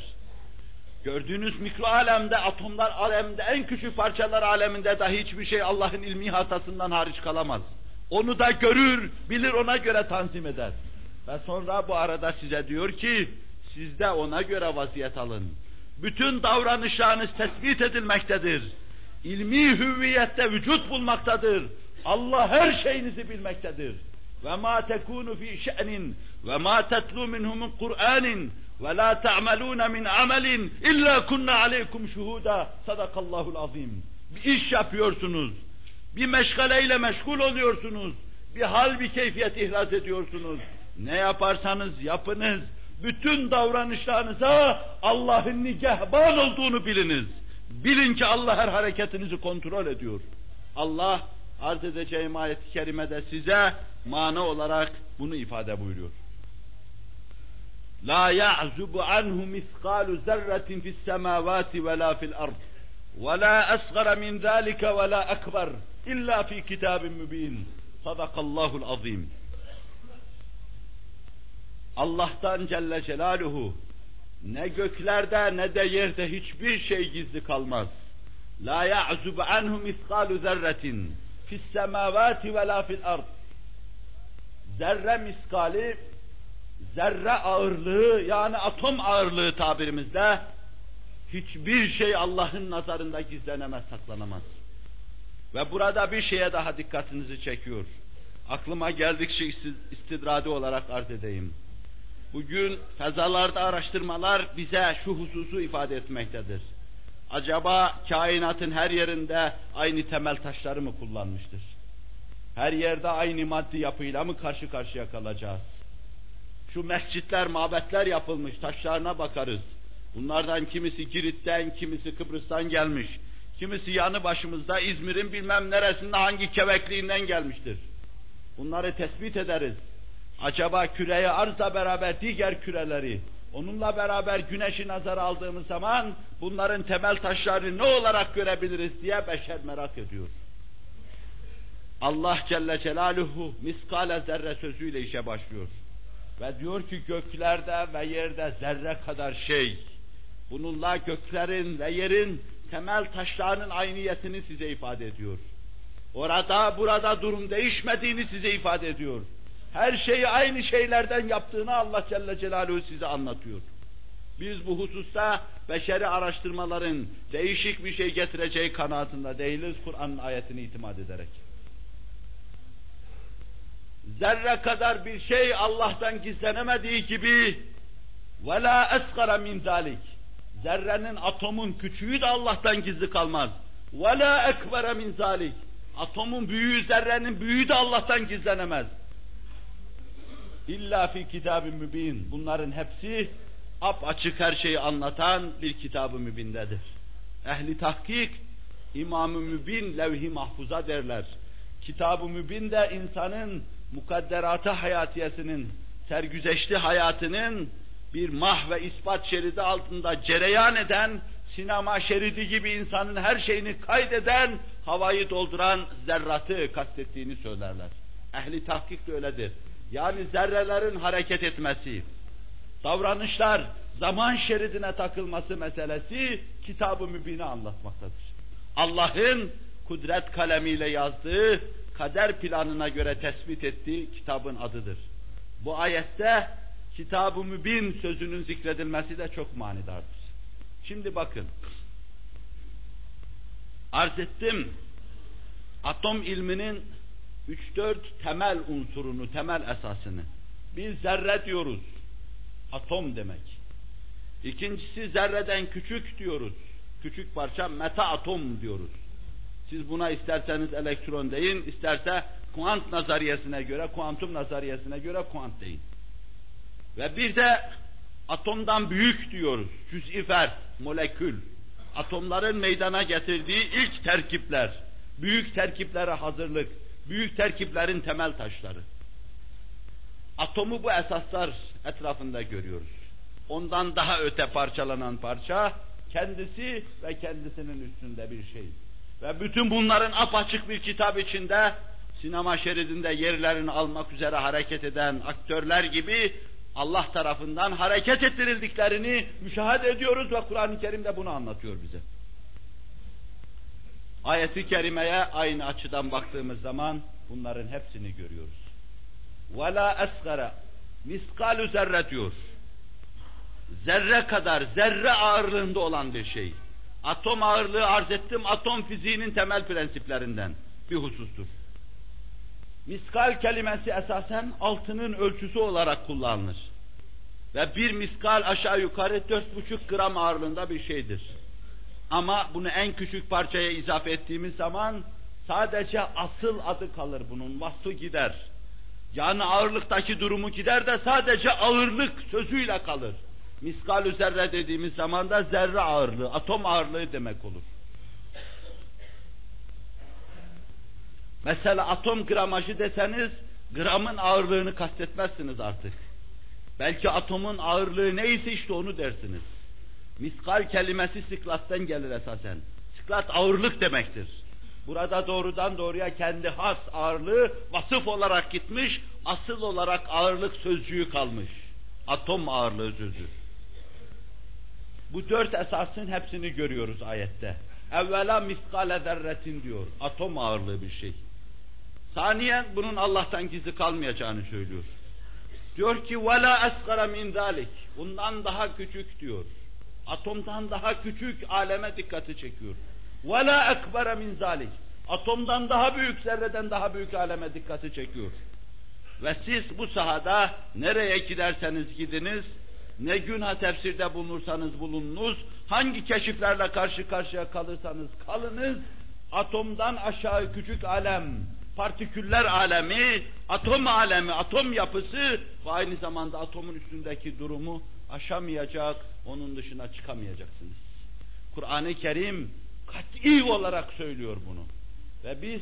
Gördüğünüz mikro alemde, atomlar alemde, en küçük parçalar aleminde dahi hiçbir şey Allah'ın ilmi hatasından hariç kalamaz. Onu da görür, bilir ona göre tanzim eder. Ve sonra bu arada size diyor ki, siz de ona göre vaziyet alın. Bütün davranışlarınız tespit edilmektedir. İlmi hüviyette vücut bulmaktadır. Allah her şeyinizi bilmektedir. Ve ma tekunu fi şe'nin ve ma tetlu minhu min Kur'anin ve la ta'malun min amelin illa kunna aleykum şuhuda. Sadakallahul azim. Bir iş yapıyorsunuz. Bir meşgaleyle meşgul oluyorsunuz. Bir hal bir keyfiyet ihraz ediyorsunuz. Ne yaparsanız yapınız. Bütün davranışlarınıza Allah'ın nigehban olduğunu biliniz. Bilin ki Allah her hareketinizi kontrol ediyor. Allah arz edeceğim ayet-i kerimede size mana olarak bunu ifade buyuruyor. La ya'zubu anhu miskalu zerretin fis semavati ve la fil ard. Ve la asgara min zalika ve la ekber illa fi kitabin mübin. Sadakallahul azim. Allah'tan Celle Celaluhu ne göklerde ne de yerde hiçbir şey gizli kalmaz. La ya'zubu anhu miskalu zerretin fis semavati ve la fil ard. Zerre miskali zerre ağırlığı yani atom ağırlığı tabirimizde hiçbir şey Allah'ın nazarında gizlenemez, saklanamaz. Ve burada bir şeye daha dikkatinizi çekiyor. Aklıma geldikçe istidradi olarak arz edeyim. Bugün fezalarda araştırmalar bize şu hususu ifade etmektedir. Acaba kainatın her yerinde aynı temel taşları mı kullanmıştır? Her yerde aynı maddi yapıyla mı karşı karşıya kalacağız? Şu mescitler, mabetler yapılmış, taşlarına bakarız. Bunlardan kimisi Girit'ten, kimisi Kıbrıs'tan gelmiş. Kimisi yanı başımızda İzmir'in bilmem neresinde hangi kevekliğinden gelmiştir. Bunları tespit ederiz. Acaba küreye arzla beraber diğer küreleri, onunla beraber güneşi nazar aldığımız zaman bunların temel taşlarını ne olarak görebiliriz diye beşer merak ediyor. Allah Celle Celaluhu miskale zerre sözüyle işe başlıyor. Ve diyor ki göklerde ve yerde zerre kadar şey. Bununla göklerin ve yerin temel taşlarının ayniyetini size ifade ediyor. Orada burada durum değişmediğini size ifade ediyor Her şeyi aynı şeylerden yaptığını Allah Celle Celaluhu size anlatıyor. Biz bu hususta beşeri araştırmaların değişik bir şey getireceği kanaatinde değiliz Kur'an'ın ayetini itimat ederek. Zerre kadar bir şey Allah'tan gizlenemediği gibi وَلَا اَسْقَرَ مِنْ ذَٰلِكِ Zerrenin, atomun küçüğü de Allah'tan gizli kalmaz. وَلَا اَكْبَرَ مِنْ ذَٰلِكِ Atomun büyüğü, zerrenin büyüğü de Allah'tan gizlenemez. İlla fi kitab-ı mübin. Bunların hepsi ap açık her şeyi anlatan bir kitab-ı mübindedir. Ehli tahkik İmam-ı Mübin levh-i mahfuza derler. Kitab-ı Mübin de insanın mukadderatı hayatiyesinin, sergüzeşli hayatının bir mah ve ispat şeridi altında cereyan eden, sinema şeridi gibi insanın her şeyini kaydeden, havayı dolduran zerratı kastettiğini söylerler. Ehli tahkik de öyledir. Yani zerrelerin hareket etmesi, davranışlar, zaman şeridine takılması meselesi kitab-ı mübini anlatmaktadır. Allah'ın kudret kalemiyle yazdığı, kader planına göre tespit ettiği kitabın adıdır. Bu ayette kitab-ı mübin sözünün zikredilmesi de çok manidardır. Şimdi bakın, arz ettim, atom ilminin 3-4 temel unsurunu, temel esasını. Biz zerre diyoruz, atom demek. İkincisi zerreden küçük diyoruz, küçük parça meta atom diyoruz. Siz buna isterseniz elektron deyin, isterse kuant nazariyesine göre, kuantum nazariyesine göre kuant deyin. Ve bir de atomdan büyük diyoruz, cüz'i fert, molekül. Atomların meydana getirdiği ilk terkipler, büyük terkiplere hazırlık, büyük terkiplerin temel taşları. Atomu bu esaslar etrafında görüyoruz. Ondan daha öte parçalanan parça, kendisi ve kendisinin üstünde bir şey. Ve bütün bunların apaçık bir kitap içinde, sinema şeridinde yerlerini almak üzere hareket eden aktörler gibi Allah tarafından hareket ettirildiklerini müşahede ediyoruz ve Kur'an-ı Kerim de bunu anlatıyor bize. Ayet-i kerimeye aynı açıdan baktığımız zaman bunların hepsini görüyoruz. وَلَا اَسْغَرَ miskalu zerre diyor. Zerre kadar, zerre ağırlığında olan bir şey. Atom ağırlığı arz ettim, atom fiziğinin temel prensiplerinden bir husustur. Miskal kelimesi esasen altının ölçüsü olarak kullanılır. Ve bir miskal aşağı yukarı dört buçuk gram ağırlığında bir şeydir. Ama bunu en küçük parçaya izafe ettiğimiz zaman sadece asıl adı kalır bunun, vasfı gider. Yani ağırlıktaki durumu gider de sadece ağırlık sözüyle kalır. Miskal zerre dediğimiz zaman da zerre ağırlığı, atom ağırlığı demek olur. Mesela atom gramajı deseniz, gramın ağırlığını kastetmezsiniz artık. Belki atomun ağırlığı neyse işte onu dersiniz. Miskal kelimesi siklattan gelir esasen. Siklat ağırlık demektir. Burada doğrudan doğruya kendi has ağırlığı vasıf olarak gitmiş, asıl olarak ağırlık sözcüğü kalmış. Atom ağırlığı sözü. Bu dört esasın hepsini görüyoruz ayette. Evvela miskale zerretin diyor. Atom ağırlığı bir şey. Saniyen bunun Allah'tan gizli kalmayacağını söylüyor. Diyor ki وَلَا أَسْقَرَ مِنْ ذَٰلِكِ Bundan daha küçük diyor. Atomdan daha küçük aleme dikkati çekiyor. وَلَا اَكْبَرَ مِنْ ذَٰلِكِ Atomdan daha büyük, zerreden daha büyük aleme dikkati çekiyor. Ve siz bu sahada nereye giderseniz gidiniz, ne günah tefsirde bulunursanız bulununuz, hangi keşiflerle karşı karşıya kalırsanız kalınız, atomdan aşağı küçük alem, partiküller alemi, atom alemi, atom yapısı ve aynı zamanda atomun üstündeki durumu aşamayacak, onun dışına çıkamayacaksınız. Kur'an-ı Kerim kat'i olarak söylüyor bunu. Ve biz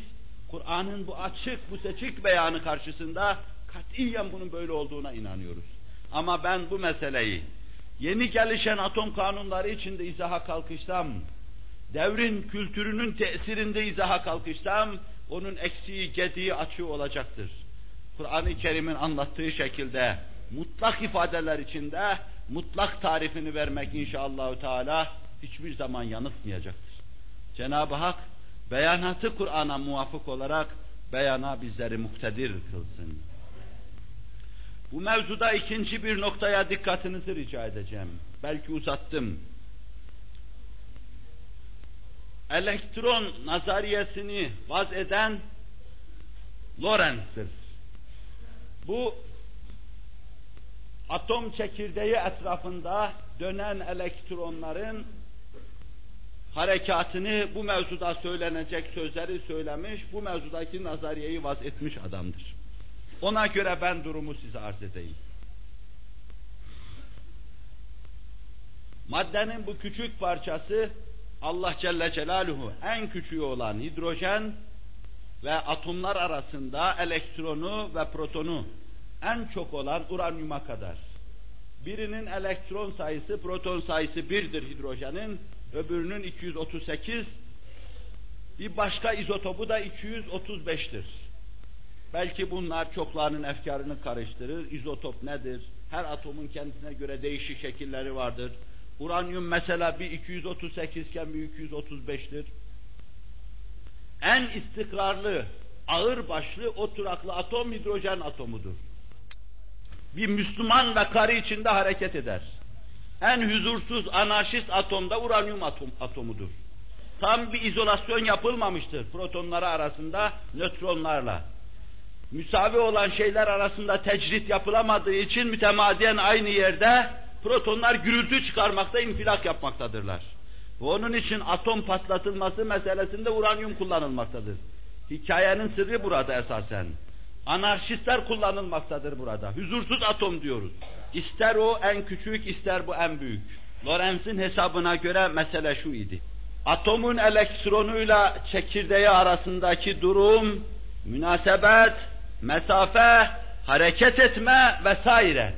Kur'an'ın bu açık, bu seçik beyanı karşısında katiyen bunun böyle olduğuna inanıyoruz. Ama ben bu meseleyi yeni gelişen atom kanunları içinde izaha kalkışsam, devrin kültürünün tesirinde izaha kalkışsam, onun eksiği, gediği, açığı olacaktır. Kur'an-ı Kerim'in anlattığı şekilde mutlak ifadeler içinde mutlak tarifini vermek inşallahü teala hiçbir zaman yanıltmayacaktır. Cenab-ı Hak beyanatı Kur'an'a muvafık olarak beyana bizleri muktedir kılsın. Bu mevzuda ikinci bir noktaya dikkatinizi rica edeceğim. Belki uzattım. Elektron nazariyesini vaz eden Lorenz'tir. Bu atom çekirdeği etrafında dönen elektronların harekatını bu mevzuda söylenecek sözleri söylemiş, bu mevzudaki nazariyeyi vaz etmiş adamdır. Ona göre ben durumu size arz edeyim. Maddenin bu küçük parçası Allah Celle Celaluhu en küçüğü olan hidrojen ve atomlar arasında elektronu ve protonu en çok olan uranyuma kadar. Birinin elektron sayısı, proton sayısı birdir hidrojenin, öbürünün 238, bir başka izotopu da 235'tir. Belki bunlar çoklarının efkarını karıştırır. İzotop nedir? Her atomun kendisine göre değişik şekilleri vardır. Uranyum mesela bir 238 iken bir 235'tir. En istikrarlı, ağır başlı, oturaklı atom hidrojen atomudur. Bir Müslüman ve karı içinde hareket eder. En huzursuz anarşist atomda uranyum atom, atomudur. Tam bir izolasyon yapılmamıştır protonları arasında nötronlarla müsavi olan şeyler arasında tecrit yapılamadığı için mütemadiyen aynı yerde protonlar gürültü çıkarmakta, infilak yapmaktadırlar. Ve onun için atom patlatılması meselesinde uranyum kullanılmaktadır. Hikayenin sırrı burada esasen. Anarşistler kullanılmaktadır burada. Huzursuz atom diyoruz. İster o en küçük, ister bu en büyük. Lorenz'in hesabına göre mesele şu idi. Atomun elektronuyla çekirdeği arasındaki durum, münasebet, mesafe, hareket etme vesaire.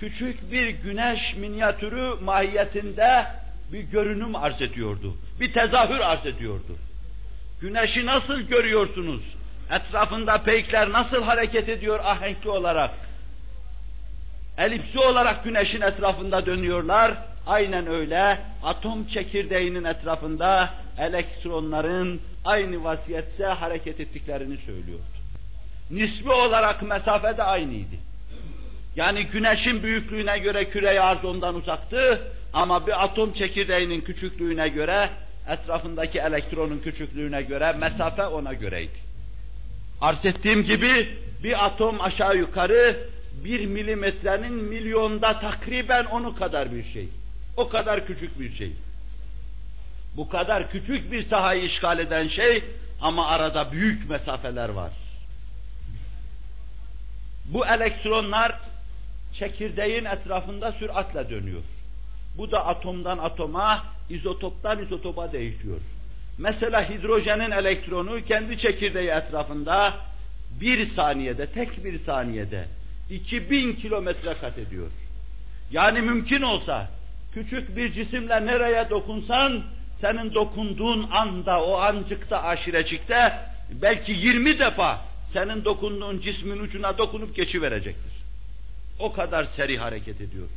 Küçük bir güneş minyatürü mahiyetinde bir görünüm arz ediyordu. Bir tezahür arz ediyordu. Güneşi nasıl görüyorsunuz? Etrafında peykler nasıl hareket ediyor ahenkli olarak? Elipsi olarak güneşin etrafında dönüyorlar. Aynen öyle atom çekirdeğinin etrafında elektronların aynı vaziyette hareket ettiklerini söylüyor nisbi olarak mesafe de aynıydı. Yani güneşin büyüklüğüne göre küre arz ondan uzaktı ama bir atom çekirdeğinin küçüklüğüne göre etrafındaki elektronun küçüklüğüne göre mesafe ona göreydi. Arz ettiğim gibi bir atom aşağı yukarı bir milimetrenin milyonda takriben onu kadar bir şey. O kadar küçük bir şey. Bu kadar küçük bir sahayı işgal eden şey ama arada büyük mesafeler var. Bu elektronlar çekirdeğin etrafında süratle dönüyor. Bu da atomdan atoma, izotoptan izotopa değişiyor. Mesela hidrojenin elektronu kendi çekirdeği etrafında bir saniyede, tek bir saniyede 2000 kilometre kat ediyor. Yani mümkün olsa küçük bir cisimle nereye dokunsan senin dokunduğun anda, o ancıkta, aşirecikte belki 20 defa senin dokunduğun cismin ucuna dokunup geçiverecektir. O kadar seri hareket ediyor.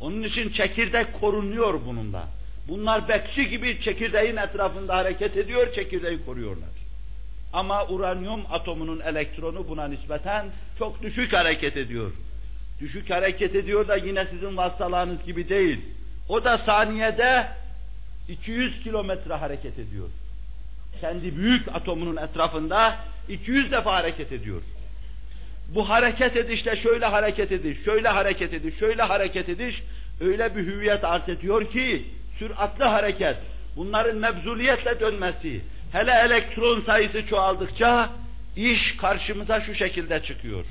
Onun için çekirdek korunuyor bununla. Bunlar bekçi gibi çekirdeğin etrafında hareket ediyor, çekirdeği koruyorlar. Ama uranyum atomunun elektronu buna nispeten çok düşük hareket ediyor. Düşük hareket ediyor da yine sizin vasıtalarınız gibi değil. O da saniyede 200 kilometre hareket ediyor. Kendi büyük atomunun etrafında 200 defa hareket ediyor. Bu hareket edişte şöyle hareket ediş, şöyle hareket ediş, şöyle hareket ediş öyle bir hüviyet arz ediyor ki süratli hareket, bunların mebzuliyetle dönmesi, hele elektron sayısı çoğaldıkça iş karşımıza şu şekilde çıkıyor.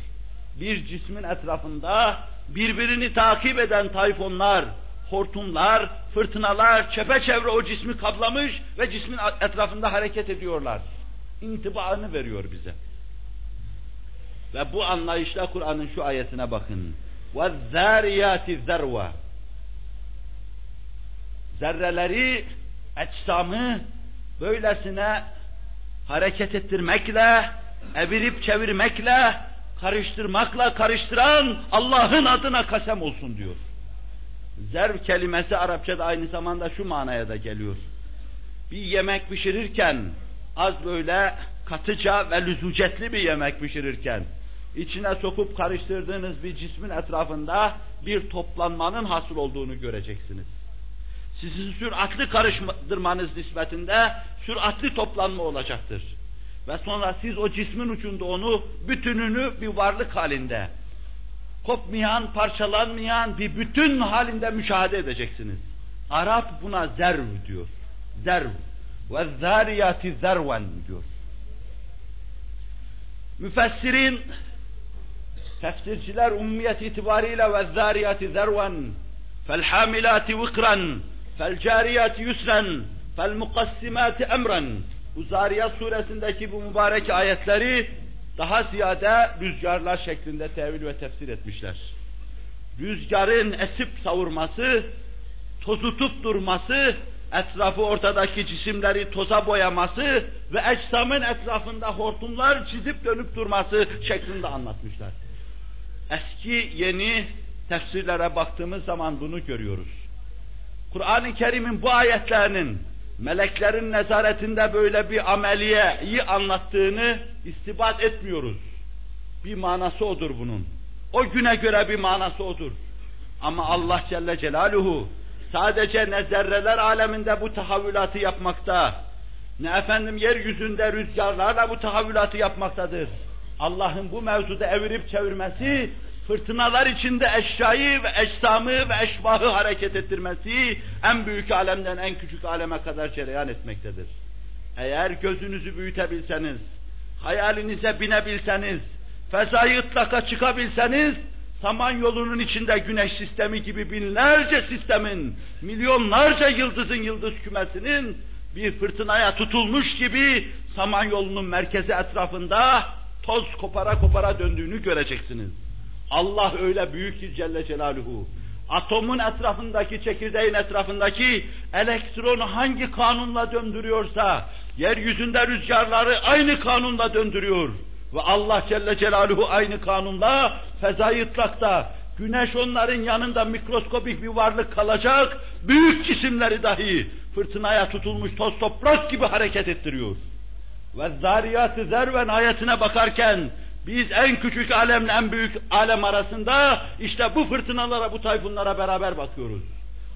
Bir cismin etrafında birbirini takip eden tayfonlar, hortumlar, fırtınalar çepeçevre o cismi kaplamış ve cismin etrafında hareket ediyorlar. İntibaını veriyor bize. Ve bu anlayışla Kur'an'ın şu ayetine bakın. وَالذَّارِيَاتِ ذَرْوَ Zerreleri, ecsamı böylesine hareket ettirmekle, evirip çevirmekle, karıştırmakla karıştıran Allah'ın adına kasem olsun diyor. Zerv kelimesi Arapçada aynı zamanda şu manaya da geliyor. Bir yemek pişirirken az böyle katıca ve lüzucetli bir yemek pişirirken içine sokup karıştırdığınız bir cismin etrafında bir toplanmanın hasıl olduğunu göreceksiniz. Sizin süratli karıştırmanız nispetinde süratli toplanma olacaktır. Ve sonra siz o cismin ucunda onu, bütününü bir varlık halinde, kopmayan, parçalanmayan bir bütün halinde müşahede edeceksiniz. Arap buna zerv diyor. Zerv. Ve zâriyâti zerven diyor. Müfessirin, tefsirciler umumiyet itibariyle ve zâriyâti zerven, fel hamilâti vikran, yusren, fel mukassimâti emren. Bu Zariyat suresindeki bu mübarek ayetleri daha ziyade rüzgarlar şeklinde tevil ve tefsir etmişler. Rüzgarın esip savurması, tozutup durması, etrafı ortadaki cisimleri toza boyaması ve ecsamın etrafında hortumlar çizip dönüp durması şeklinde anlatmışlar. Eski yeni tefsirlere baktığımız zaman bunu görüyoruz. Kur'an-ı Kerim'in bu ayetlerinin meleklerin nezaretinde böyle bir ameliyeyi anlattığını istibat etmiyoruz. Bir manası odur bunun. O güne göre bir manası odur. Ama Allah Celle Celaluhu sadece ne zerreler aleminde bu tahavvülatı yapmakta, ne efendim yeryüzünde rüzgarlarla bu tahavvülatı yapmaktadır. Allah'ın bu mevzuda evirip çevirmesi, fırtınalar içinde eşyayı ve eşsamı ve eşbahı hareket ettirmesi, en büyük alemden en küçük aleme kadar cereyan etmektedir. Eğer gözünüzü büyütebilseniz, hayalinize binebilseniz, fezayı ıtlaka çıkabilseniz, Samanyolu'nun içinde güneş sistemi gibi binlerce sistemin, milyonlarca yıldızın yıldız kümesinin bir fırtınaya tutulmuş gibi Samanyolu'nun merkezi etrafında toz kopara kopara döndüğünü göreceksiniz. Allah öyle büyük ki Celle Celaluhu. Atomun etrafındaki, çekirdeğin etrafındaki elektronu hangi kanunla döndürüyorsa, yeryüzünde rüzgarları aynı kanunla döndürüyor. Ve Allah Celle Celaluhu aynı kanunla fezayı ıtlakta, güneş onların yanında mikroskopik bir varlık kalacak, büyük cisimleri dahi fırtınaya tutulmuş toz toprak gibi hareket ettiriyor. Ve zariyat-ı zerven ayetine bakarken, biz en küçük alemle en büyük alem arasında işte bu fırtınalara, bu tayfunlara beraber bakıyoruz.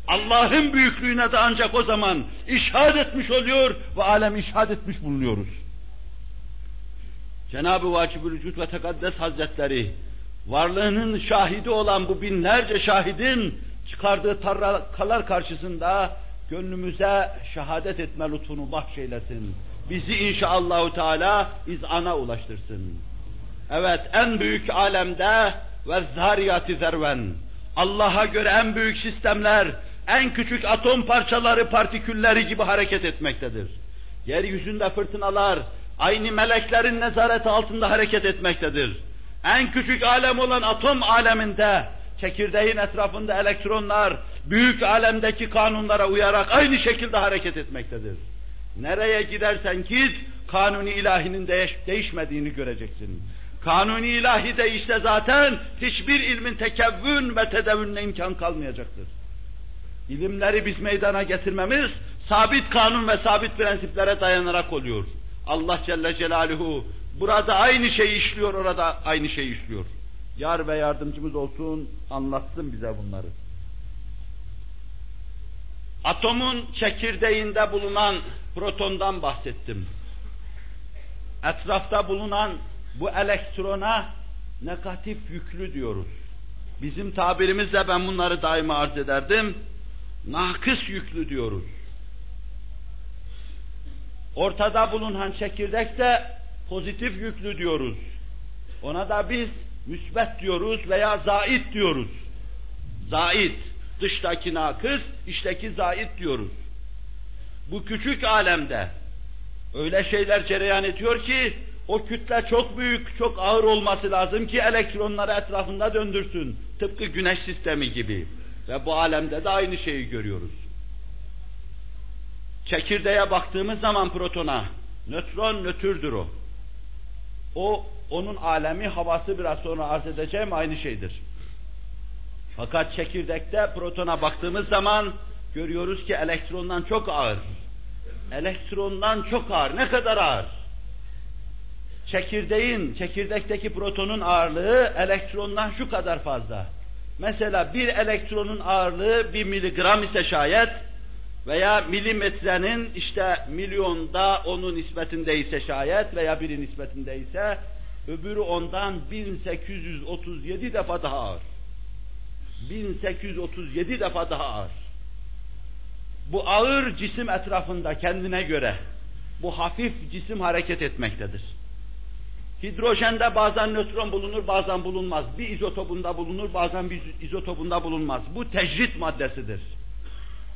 Allah'ın büyüklüğüne de ancak o zaman işhad etmiş oluyor ve alem işhad etmiş bulunuyoruz. Cenab-ı Vacibül Vücud ve Tekaddes Hazretleri varlığının şahidi olan bu binlerce şahidin çıkardığı tarlakalar karşısında gönlümüze şehadet etme lütfunu bahşeylesin. Bizi inşallahü teala izana ulaştırsın. Evet en büyük alemde ve zariyati zerven. Allah'a göre en büyük sistemler, en küçük atom parçaları, partikülleri gibi hareket etmektedir. Yeryüzünde fırtınalar, aynı meleklerin nezareti altında hareket etmektedir. En küçük alem olan atom aleminde, çekirdeğin etrafında elektronlar, büyük alemdeki kanunlara uyarak aynı şekilde hareket etmektedir. Nereye gidersen git, kanuni ilahinin değiş, değişmediğini göreceksin. Kanuni ilahi de işte zaten hiçbir ilmin tekevvün ve tedevvününe imkan kalmayacaktır. İlimleri biz meydana getirmemiz sabit kanun ve sabit prensiplere dayanarak oluyor. Allah Celle Celaluhu burada aynı şeyi işliyor, orada aynı şeyi işliyor. Yar ve yardımcımız olsun, anlatsın bize bunları. Atomun çekirdeğinde bulunan protondan bahsettim. Etrafta bulunan bu elektrona negatif yüklü diyoruz. Bizim tabirimizle ben bunları daima arz ederdim. Nakıs yüklü diyoruz. Ortada bulunan çekirdek de pozitif yüklü diyoruz. Ona da biz müsbet diyoruz veya zait diyoruz. Zait, dıştaki nakıs, içteki zait diyoruz. Bu küçük alemde öyle şeyler cereyan ediyor ki o kütle çok büyük, çok ağır olması lazım ki elektronları etrafında döndürsün. Tıpkı güneş sistemi gibi. Ve bu alemde de aynı şeyi görüyoruz. Çekirdeğe baktığımız zaman protona, nötron nötrdür o. O, onun alemi, havası biraz sonra arz edeceğim aynı şeydir. Fakat çekirdekte protona baktığımız zaman görüyoruz ki elektrondan çok ağır. Elektrondan çok ağır. Ne kadar ağır? Çekirdeğin, çekirdekteki protonun ağırlığı elektrondan şu kadar fazla. Mesela bir elektronun ağırlığı bir miligram ise şayet veya milimetrenin işte milyonda onun nispetinde ise şayet veya biri nispetinde ise öbürü ondan 1837 defa daha ağır. 1837 defa daha ağır. Bu ağır cisim etrafında kendine göre bu hafif cisim hareket etmektedir. Hidrojende bazen nötron bulunur, bazen bulunmaz. Bir izotopunda bulunur, bazen bir izotopunda bulunmaz. Bu tecrit maddesidir.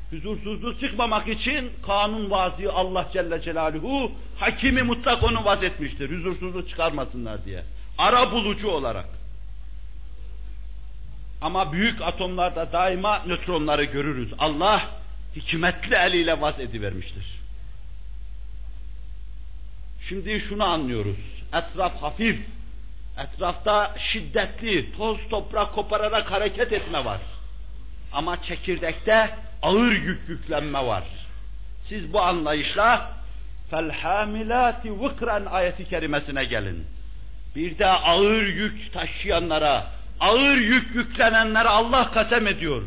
Huzursuzluk çıkmamak için kanun vazi Allah Celle Celaluhu hakimi mutlak onu vaz etmiştir. Huzursuzluk çıkarmasınlar diye. Ara bulucu olarak. Ama büyük atomlarda daima nötronları görürüz. Allah hikmetli eliyle vaz edivermiştir. Şimdi şunu anlıyoruz. Etraf hafif, etrafta şiddetli, toz toprak kopararak hareket etme var. Ama çekirdekte ağır yük yüklenme var. Siz bu anlayışla felhamilati vıkran ayeti kerimesine gelin. Bir de ağır yük taşıyanlara, ağır yük yüklenenlere Allah kasem ediyor.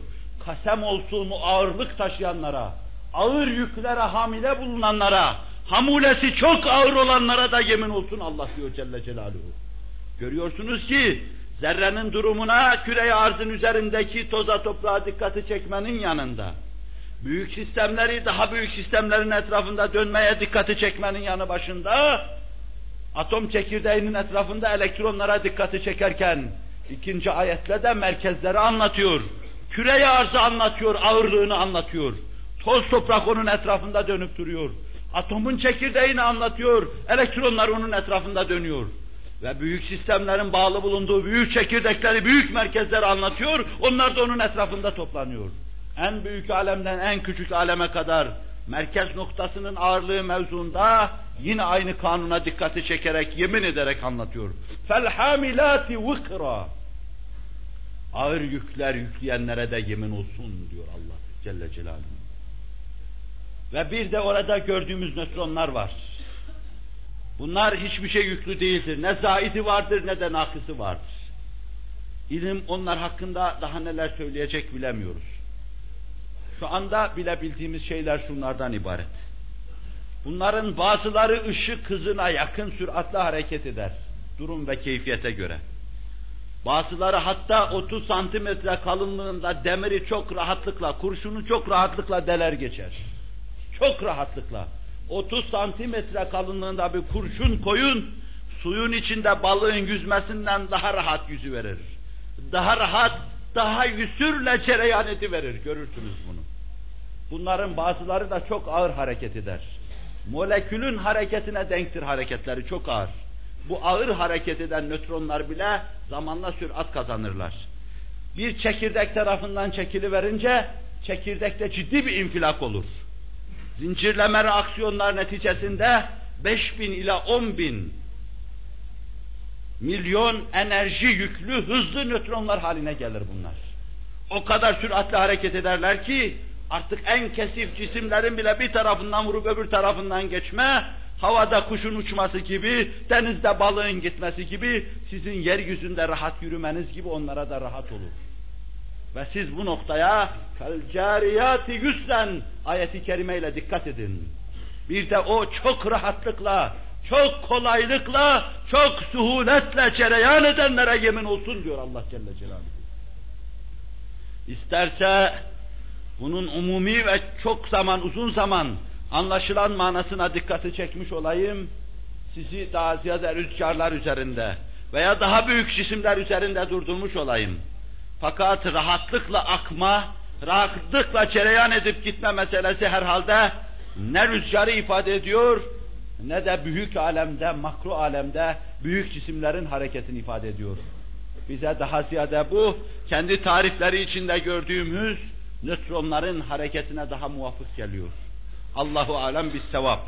Kasem olsun o ağırlık taşıyanlara, ağır yüklere hamile bulunanlara, hamulesi çok ağır olanlara da yemin olsun Allah diyor Celle Celaluhu. Görüyorsunuz ki zerrenin durumuna küre arzın üzerindeki toza toprağa dikkati çekmenin yanında, büyük sistemleri daha büyük sistemlerin etrafında dönmeye dikkati çekmenin yanı başında, atom çekirdeğinin etrafında elektronlara dikkati çekerken, ikinci ayetle de merkezleri anlatıyor. Küre arzı anlatıyor, ağırlığını anlatıyor. Toz toprak onun etrafında dönüp duruyor. Atomun çekirdeğini anlatıyor, elektronlar onun etrafında dönüyor. Ve büyük sistemlerin bağlı bulunduğu büyük çekirdekleri, büyük merkezleri anlatıyor, onlar da onun etrafında toplanıyor. En büyük alemden en küçük aleme kadar merkez noktasının ağırlığı mevzunda yine aynı kanuna dikkati çekerek, yemin ederek anlatıyor. فَالْحَامِلَاتِ وِقْرًا Ağır yükler yükleyenlere de yemin olsun diyor Allah Celle Celaluhu. Ve bir de orada gördüğümüz nötronlar var. Bunlar hiçbir şey yüklü değildir. Ne zaidi vardır ne de nakısı vardır. İlim onlar hakkında daha neler söyleyecek bilemiyoruz. Şu anda bilebildiğimiz şeyler şunlardan ibaret. Bunların bazıları ışık hızına yakın süratle hareket eder. Durum ve keyfiyete göre. Bazıları hatta 30 santimetre kalınlığında demiri çok rahatlıkla, kurşunu çok rahatlıkla deler geçer. Çok rahatlıkla. 30 santimetre kalınlığında bir kurşun koyun, suyun içinde balığın yüzmesinden daha rahat yüzü verir. Daha rahat, daha yüsürle cereyan verir. Görürsünüz bunu. Bunların bazıları da çok ağır hareket eder. Molekülün hareketine denktir hareketleri, çok ağır. Bu ağır hareket eden nötronlar bile zamanla sürat kazanırlar. Bir çekirdek tarafından çekili verince çekirdekte ciddi bir infilak olur zincirleme reaksiyonlar neticesinde 5000 ila 10 bin milyon enerji yüklü hızlı nötronlar haline gelir bunlar. O kadar süratle hareket ederler ki artık en kesif cisimlerin bile bir tarafından vurup öbür tarafından geçme, havada kuşun uçması gibi, denizde balığın gitmesi gibi, sizin yeryüzünde rahat yürümeniz gibi onlara da rahat olur. Ve siz bu noktaya felcariyati yüzden ayeti kerimeyle dikkat edin. Bir de o çok rahatlıkla çok kolaylıkla, çok suhuletle cereyan edenlere yemin olsun diyor Allah Celle Celaluhu. İsterse bunun umumi ve çok zaman, uzun zaman anlaşılan manasına dikkati çekmiş olayım. Sizi daha ziyade rüzgarlar üzerinde veya daha büyük cisimler üzerinde durdurmuş olayım. Fakat rahatlıkla akma, rahatlıkla cereyan edip gitme meselesi herhalde ne rüzgarı ifade ediyor, ne de büyük alemde, makro alemde büyük cisimlerin hareketini ifade ediyor. Bize daha ziyade bu, kendi tarifleri içinde gördüğümüz nötronların hareketine daha muvafık geliyor. Allahu alem bir sevap.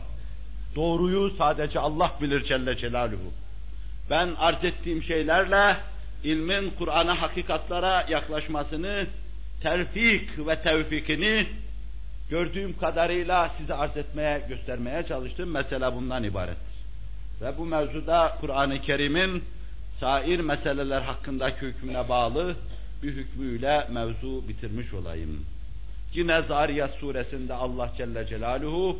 Doğruyu sadece Allah bilir Celle Celaluhu. Ben arz ettiğim şeylerle ilmin Kur'an'a hakikatlara yaklaşmasını, terfik ve tevfikini gördüğüm kadarıyla size arz etmeye, göstermeye çalıştım. Mesela bundan ibarettir. Ve bu mevzuda Kur'an-ı Kerim'in sair meseleler hakkındaki hükmüne bağlı bir hükmüyle mevzu bitirmiş olayım. Yine Zariyat suresinde Allah Celle Celaluhu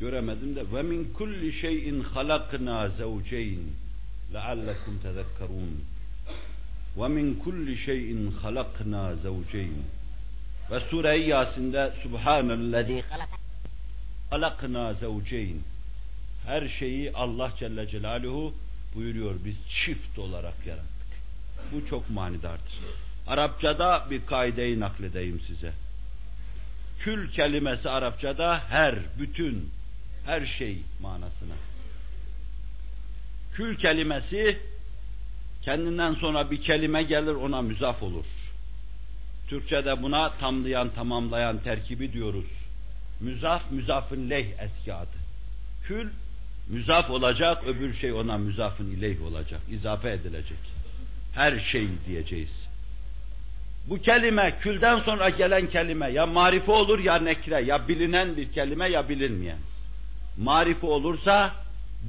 göremedim de ve min kulli şeyin halakna zevceyn leallekum tezekkerun ve min kulli şeyin halakna zevceyn ve sure-i Yasin'de Subhanellezi halakna zevceyn her şeyi Allah Celle Celaluhu buyuruyor biz çift olarak yarattık. Bu çok manidardır. Arapçada bir kaideyi nakledeyim size. Kül kelimesi Arapçada her, bütün, her şey manasına. Kül kelimesi kendinden sonra bir kelime gelir ona müzaf olur. Türkçede buna tamlayan, tamamlayan terkibi diyoruz. Müzaf, müzafın leh eski adı. Kül, müzaf olacak, öbür şey ona müzafın ileyh olacak, izafe edilecek. Her şey diyeceğiz. Bu kelime, külden sonra gelen kelime ya marife olur ya nekre, ya bilinen bir kelime ya bilinmeyen. Marife olursa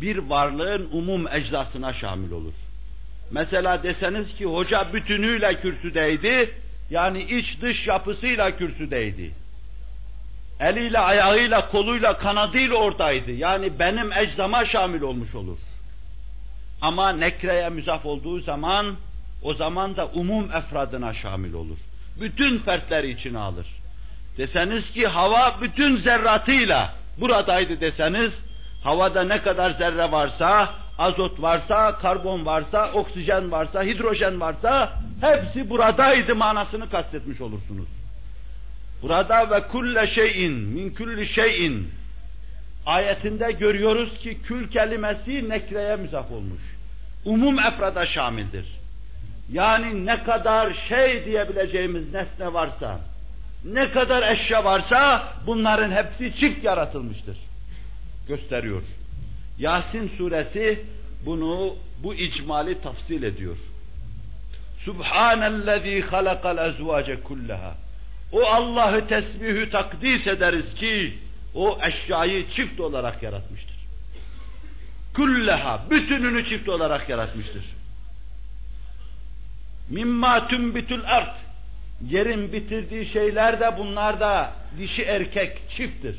bir varlığın umum ecdasına şamil olur. Mesela deseniz ki hoca bütünüyle kürsüdeydi, yani iç dış yapısıyla kürsüdeydi. Eliyle, ayağıyla, koluyla, kanadıyla oradaydı. Yani benim eczama şamil olmuş olur. Ama nekreye müzaf olduğu zaman, o zaman da umum efradına şamil olur. Bütün fertleri içine alır. Deseniz ki hava bütün zerratıyla buradaydı deseniz, havada ne kadar zerre varsa, azot varsa, karbon varsa, oksijen varsa, hidrojen varsa, hepsi buradaydı manasını kastetmiş olursunuz. Burada ve kulle şeyin, min kulli şeyin ayetinde görüyoruz ki kül kelimesi nekreye müzaf olmuş. Umum efrada şamildir. Yani ne kadar şey diyebileceğimiz nesne varsa, ne kadar eşya varsa bunların hepsi çift yaratılmıştır. Gösteriyor. Yasin suresi bunu bu icmali tafsil ediyor. Subhanellezî halakal ezvâce kullaha. O Allah'ı tesbihü takdis ederiz ki o eşyayı çift olarak yaratmıştır. Kulleha, bütününü çift olarak yaratmıştır. Mimma tümbitül art, yerin bitirdiği şeyler de bunlar da dişi erkek çifttir.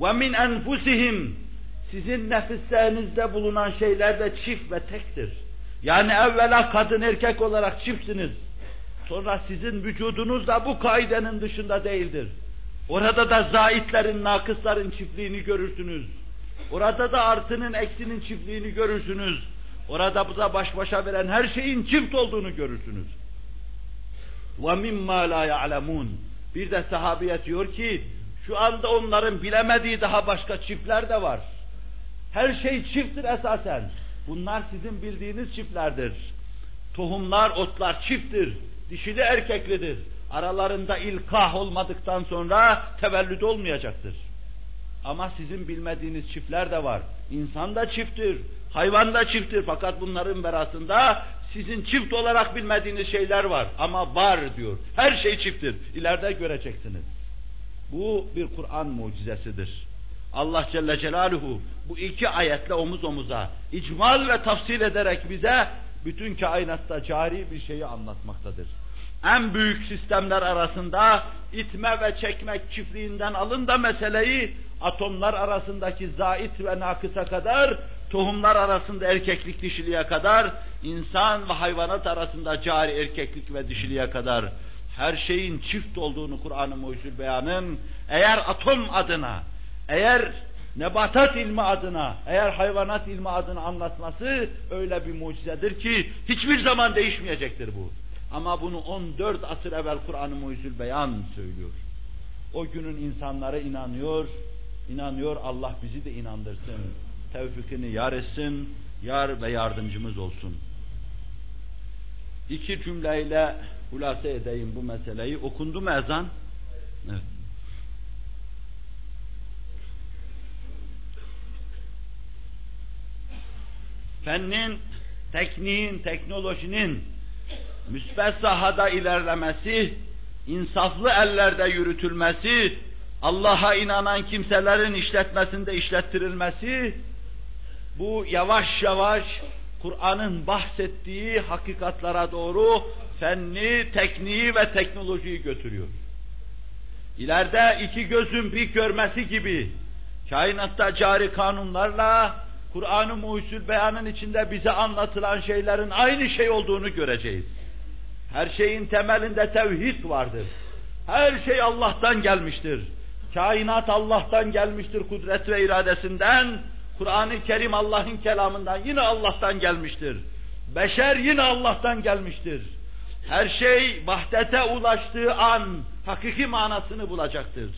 Ve min enfusihim, sizin nefislerinizde bulunan şeyler de çift ve tektir. Yani evvela kadın erkek olarak çiftsiniz. Sonra sizin vücudunuz da bu kaidenin dışında değildir. Orada da zaitlerin, nakısların çiftliğini görürsünüz. Orada da artının, eksinin çiftliğini görürsünüz. Orada bu da baş başa veren her şeyin çift olduğunu görürsünüz. وَمِمَّا لَا يَعْلَمُونَ Bir de sahabiye diyor ki, şu anda onların bilemediği daha başka çiftler de var. Her şey çifttir esasen. Bunlar sizin bildiğiniz çiftlerdir. Tohumlar, otlar çifttir. Dişili erkeklidir. Aralarında ilkah olmadıktan sonra tevellüd olmayacaktır. Ama sizin bilmediğiniz çiftler de var. İnsan da çifttir, hayvan da çifttir. Fakat bunların berasında sizin çift olarak bilmediğiniz şeyler var. Ama var diyor. Her şey çifttir. İleride göreceksiniz. Bu bir Kur'an mucizesidir. Allah Celle Celaluhu bu iki ayetle omuz omuza icmal ve tafsil ederek bize bütün kainatta cari bir şeyi anlatmaktadır. en büyük sistemler arasında itme ve çekmek çiftliğinden alın da meseleyi atomlar arasındaki zait ve nakısa kadar, tohumlar arasında erkeklik dişiliğe kadar, insan ve hayvanat arasında cari erkeklik ve dişiliğe kadar her şeyin çift olduğunu Kur'an-ı Mucizül Beyan'ın eğer atom adına, eğer nebatat ilmi adına, eğer hayvanat ilmi adına anlatması öyle bir mucizedir ki hiçbir zaman değişmeyecektir bu. Ama bunu 14 asır evvel Kur'an-ı Mucizül Beyan söylüyor. O günün insanları inanıyor, inanıyor Allah bizi de inandırsın. Tevfikini yar etsin, yar ve yardımcımız olsun. İki cümleyle hulasa edeyim bu meseleyi. Okundu mu ezan? Evet. Fennin, tekniğin, teknolojinin müsbet sahada ilerlemesi, insaflı ellerde yürütülmesi, Allah'a inanan kimselerin işletmesinde işlettirilmesi, bu yavaş yavaş Kur'an'ın bahsettiği hakikatlara doğru fenni, tekniği ve teknolojiyi götürüyor. İleride iki gözün bir görmesi gibi kainatta cari kanunlarla Kur'an-ı Muhyüzül Beyan'ın içinde bize anlatılan şeylerin aynı şey olduğunu göreceğiz. Her şeyin temelinde tevhid vardır. Her şey Allah'tan gelmiştir. Kainat Allah'tan gelmiştir kudret ve iradesinden. Kur'an-ı Kerim Allah'ın kelamından yine Allah'tan gelmiştir. Beşer yine Allah'tan gelmiştir. Her şey vahdete ulaştığı an hakiki manasını bulacaktır.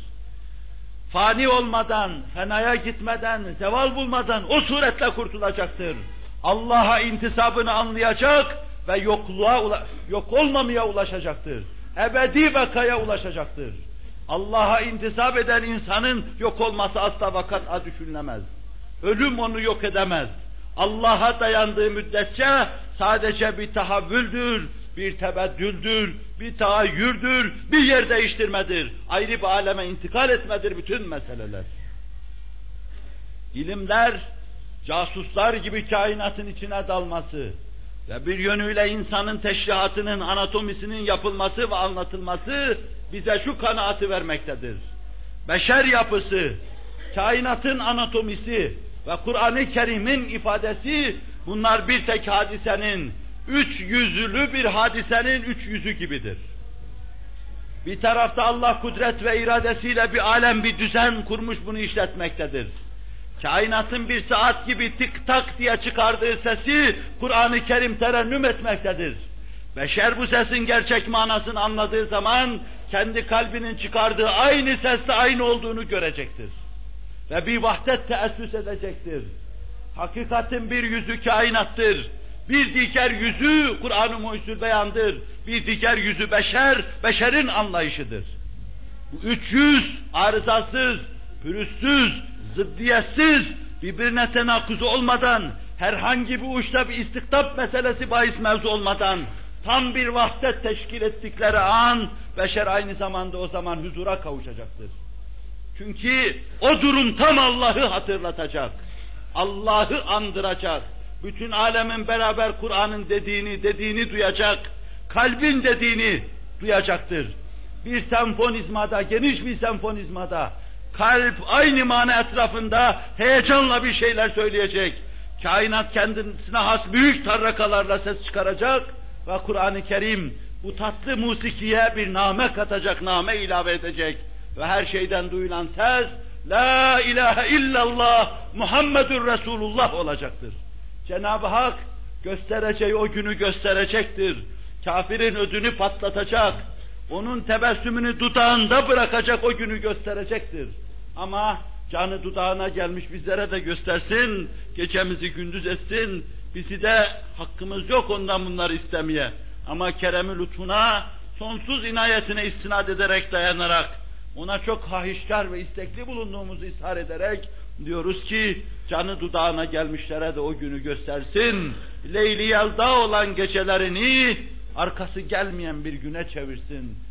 Fani olmadan, fenaya gitmeden, zeval bulmadan o suretle kurtulacaktır. Allah'a intisabını anlayacak ve yokluğa, yok olmamaya ulaşacaktır. Ebedi bekaya ulaşacaktır. Allah'a intisap eden insanın yok olması asla vakat'a düşünülemez. Ölüm onu yok edemez. Allah'a dayandığı müddetçe sadece bir tahavvüldür, bir tebeddüldür, bir tahayyürdür, bir yer değiştirmedir. Ayrı bir aleme intikal etmedir bütün meseleler. İlimler, casuslar gibi kainatın içine dalması ve bir yönüyle insanın teşrihatının, anatomisinin yapılması ve anlatılması bize şu kanaatı vermektedir. Beşer yapısı, kainatın anatomisi ve Kur'an-ı Kerim'in ifadesi bunlar bir tek hadisenin, üç yüzlü bir hadisenin üç yüzü gibidir. Bir tarafta Allah kudret ve iradesiyle bir alem, bir düzen kurmuş bunu işletmektedir. Kainatın bir saat gibi tık tak diye çıkardığı sesi Kur'an-ı Kerim terennüm etmektedir. Beşer bu sesin gerçek manasını anladığı zaman kendi kalbinin çıkardığı aynı sesle aynı olduğunu görecektir. Ve bir vahdet teessüs edecektir. Hakikatin bir yüzü kainattır. Bir diğer yüzü Kur'an-ı Muhyüzül Beyan'dır. Bir diğer yüzü beşer, beşerin anlayışıdır. Bu üç yüz arızasız, pürüzsüz, zıddiyetsiz, birbirine tenakuz olmadan, herhangi bir uçta bir istiktap meselesi bahis mevzu olmadan, tam bir vahdet teşkil ettikleri an, beşer aynı zamanda o zaman huzura kavuşacaktır. Çünkü o durum tam Allah'ı hatırlatacak. Allah'ı andıracak. Bütün alemin beraber Kur'an'ın dediğini, dediğini duyacak. Kalbin dediğini duyacaktır. Bir senfonizmada, geniş bir senfonizmada, kalp aynı mana etrafında heyecanla bir şeyler söyleyecek. Kainat kendisine has büyük tarrakalarla ses çıkaracak ve Kur'an-ı Kerim bu tatlı musikiye bir name katacak, name ilave edecek. Ve her şeyden duyulan ses, La ilahe illallah Muhammedur Resulullah olacaktır. Cenab-ı Hak göstereceği o günü gösterecektir. Kafirin ödünü patlatacak. Onun tebessümünü dudağında bırakacak o günü gösterecektir. Ama canı dudağına gelmiş bizlere de göstersin, gecemizi gündüz etsin, bizi de hakkımız yok ondan bunları istemeye. Ama keremi lütfuna, sonsuz inayetine istinad ederek dayanarak, ona çok hahişkar ve istekli bulunduğumuzu ishar ederek, diyoruz ki, canı dudağına gelmişlere de o günü göstersin, Leyli yalda olan gecelerini, arkası gelmeyen bir güne çevirsin.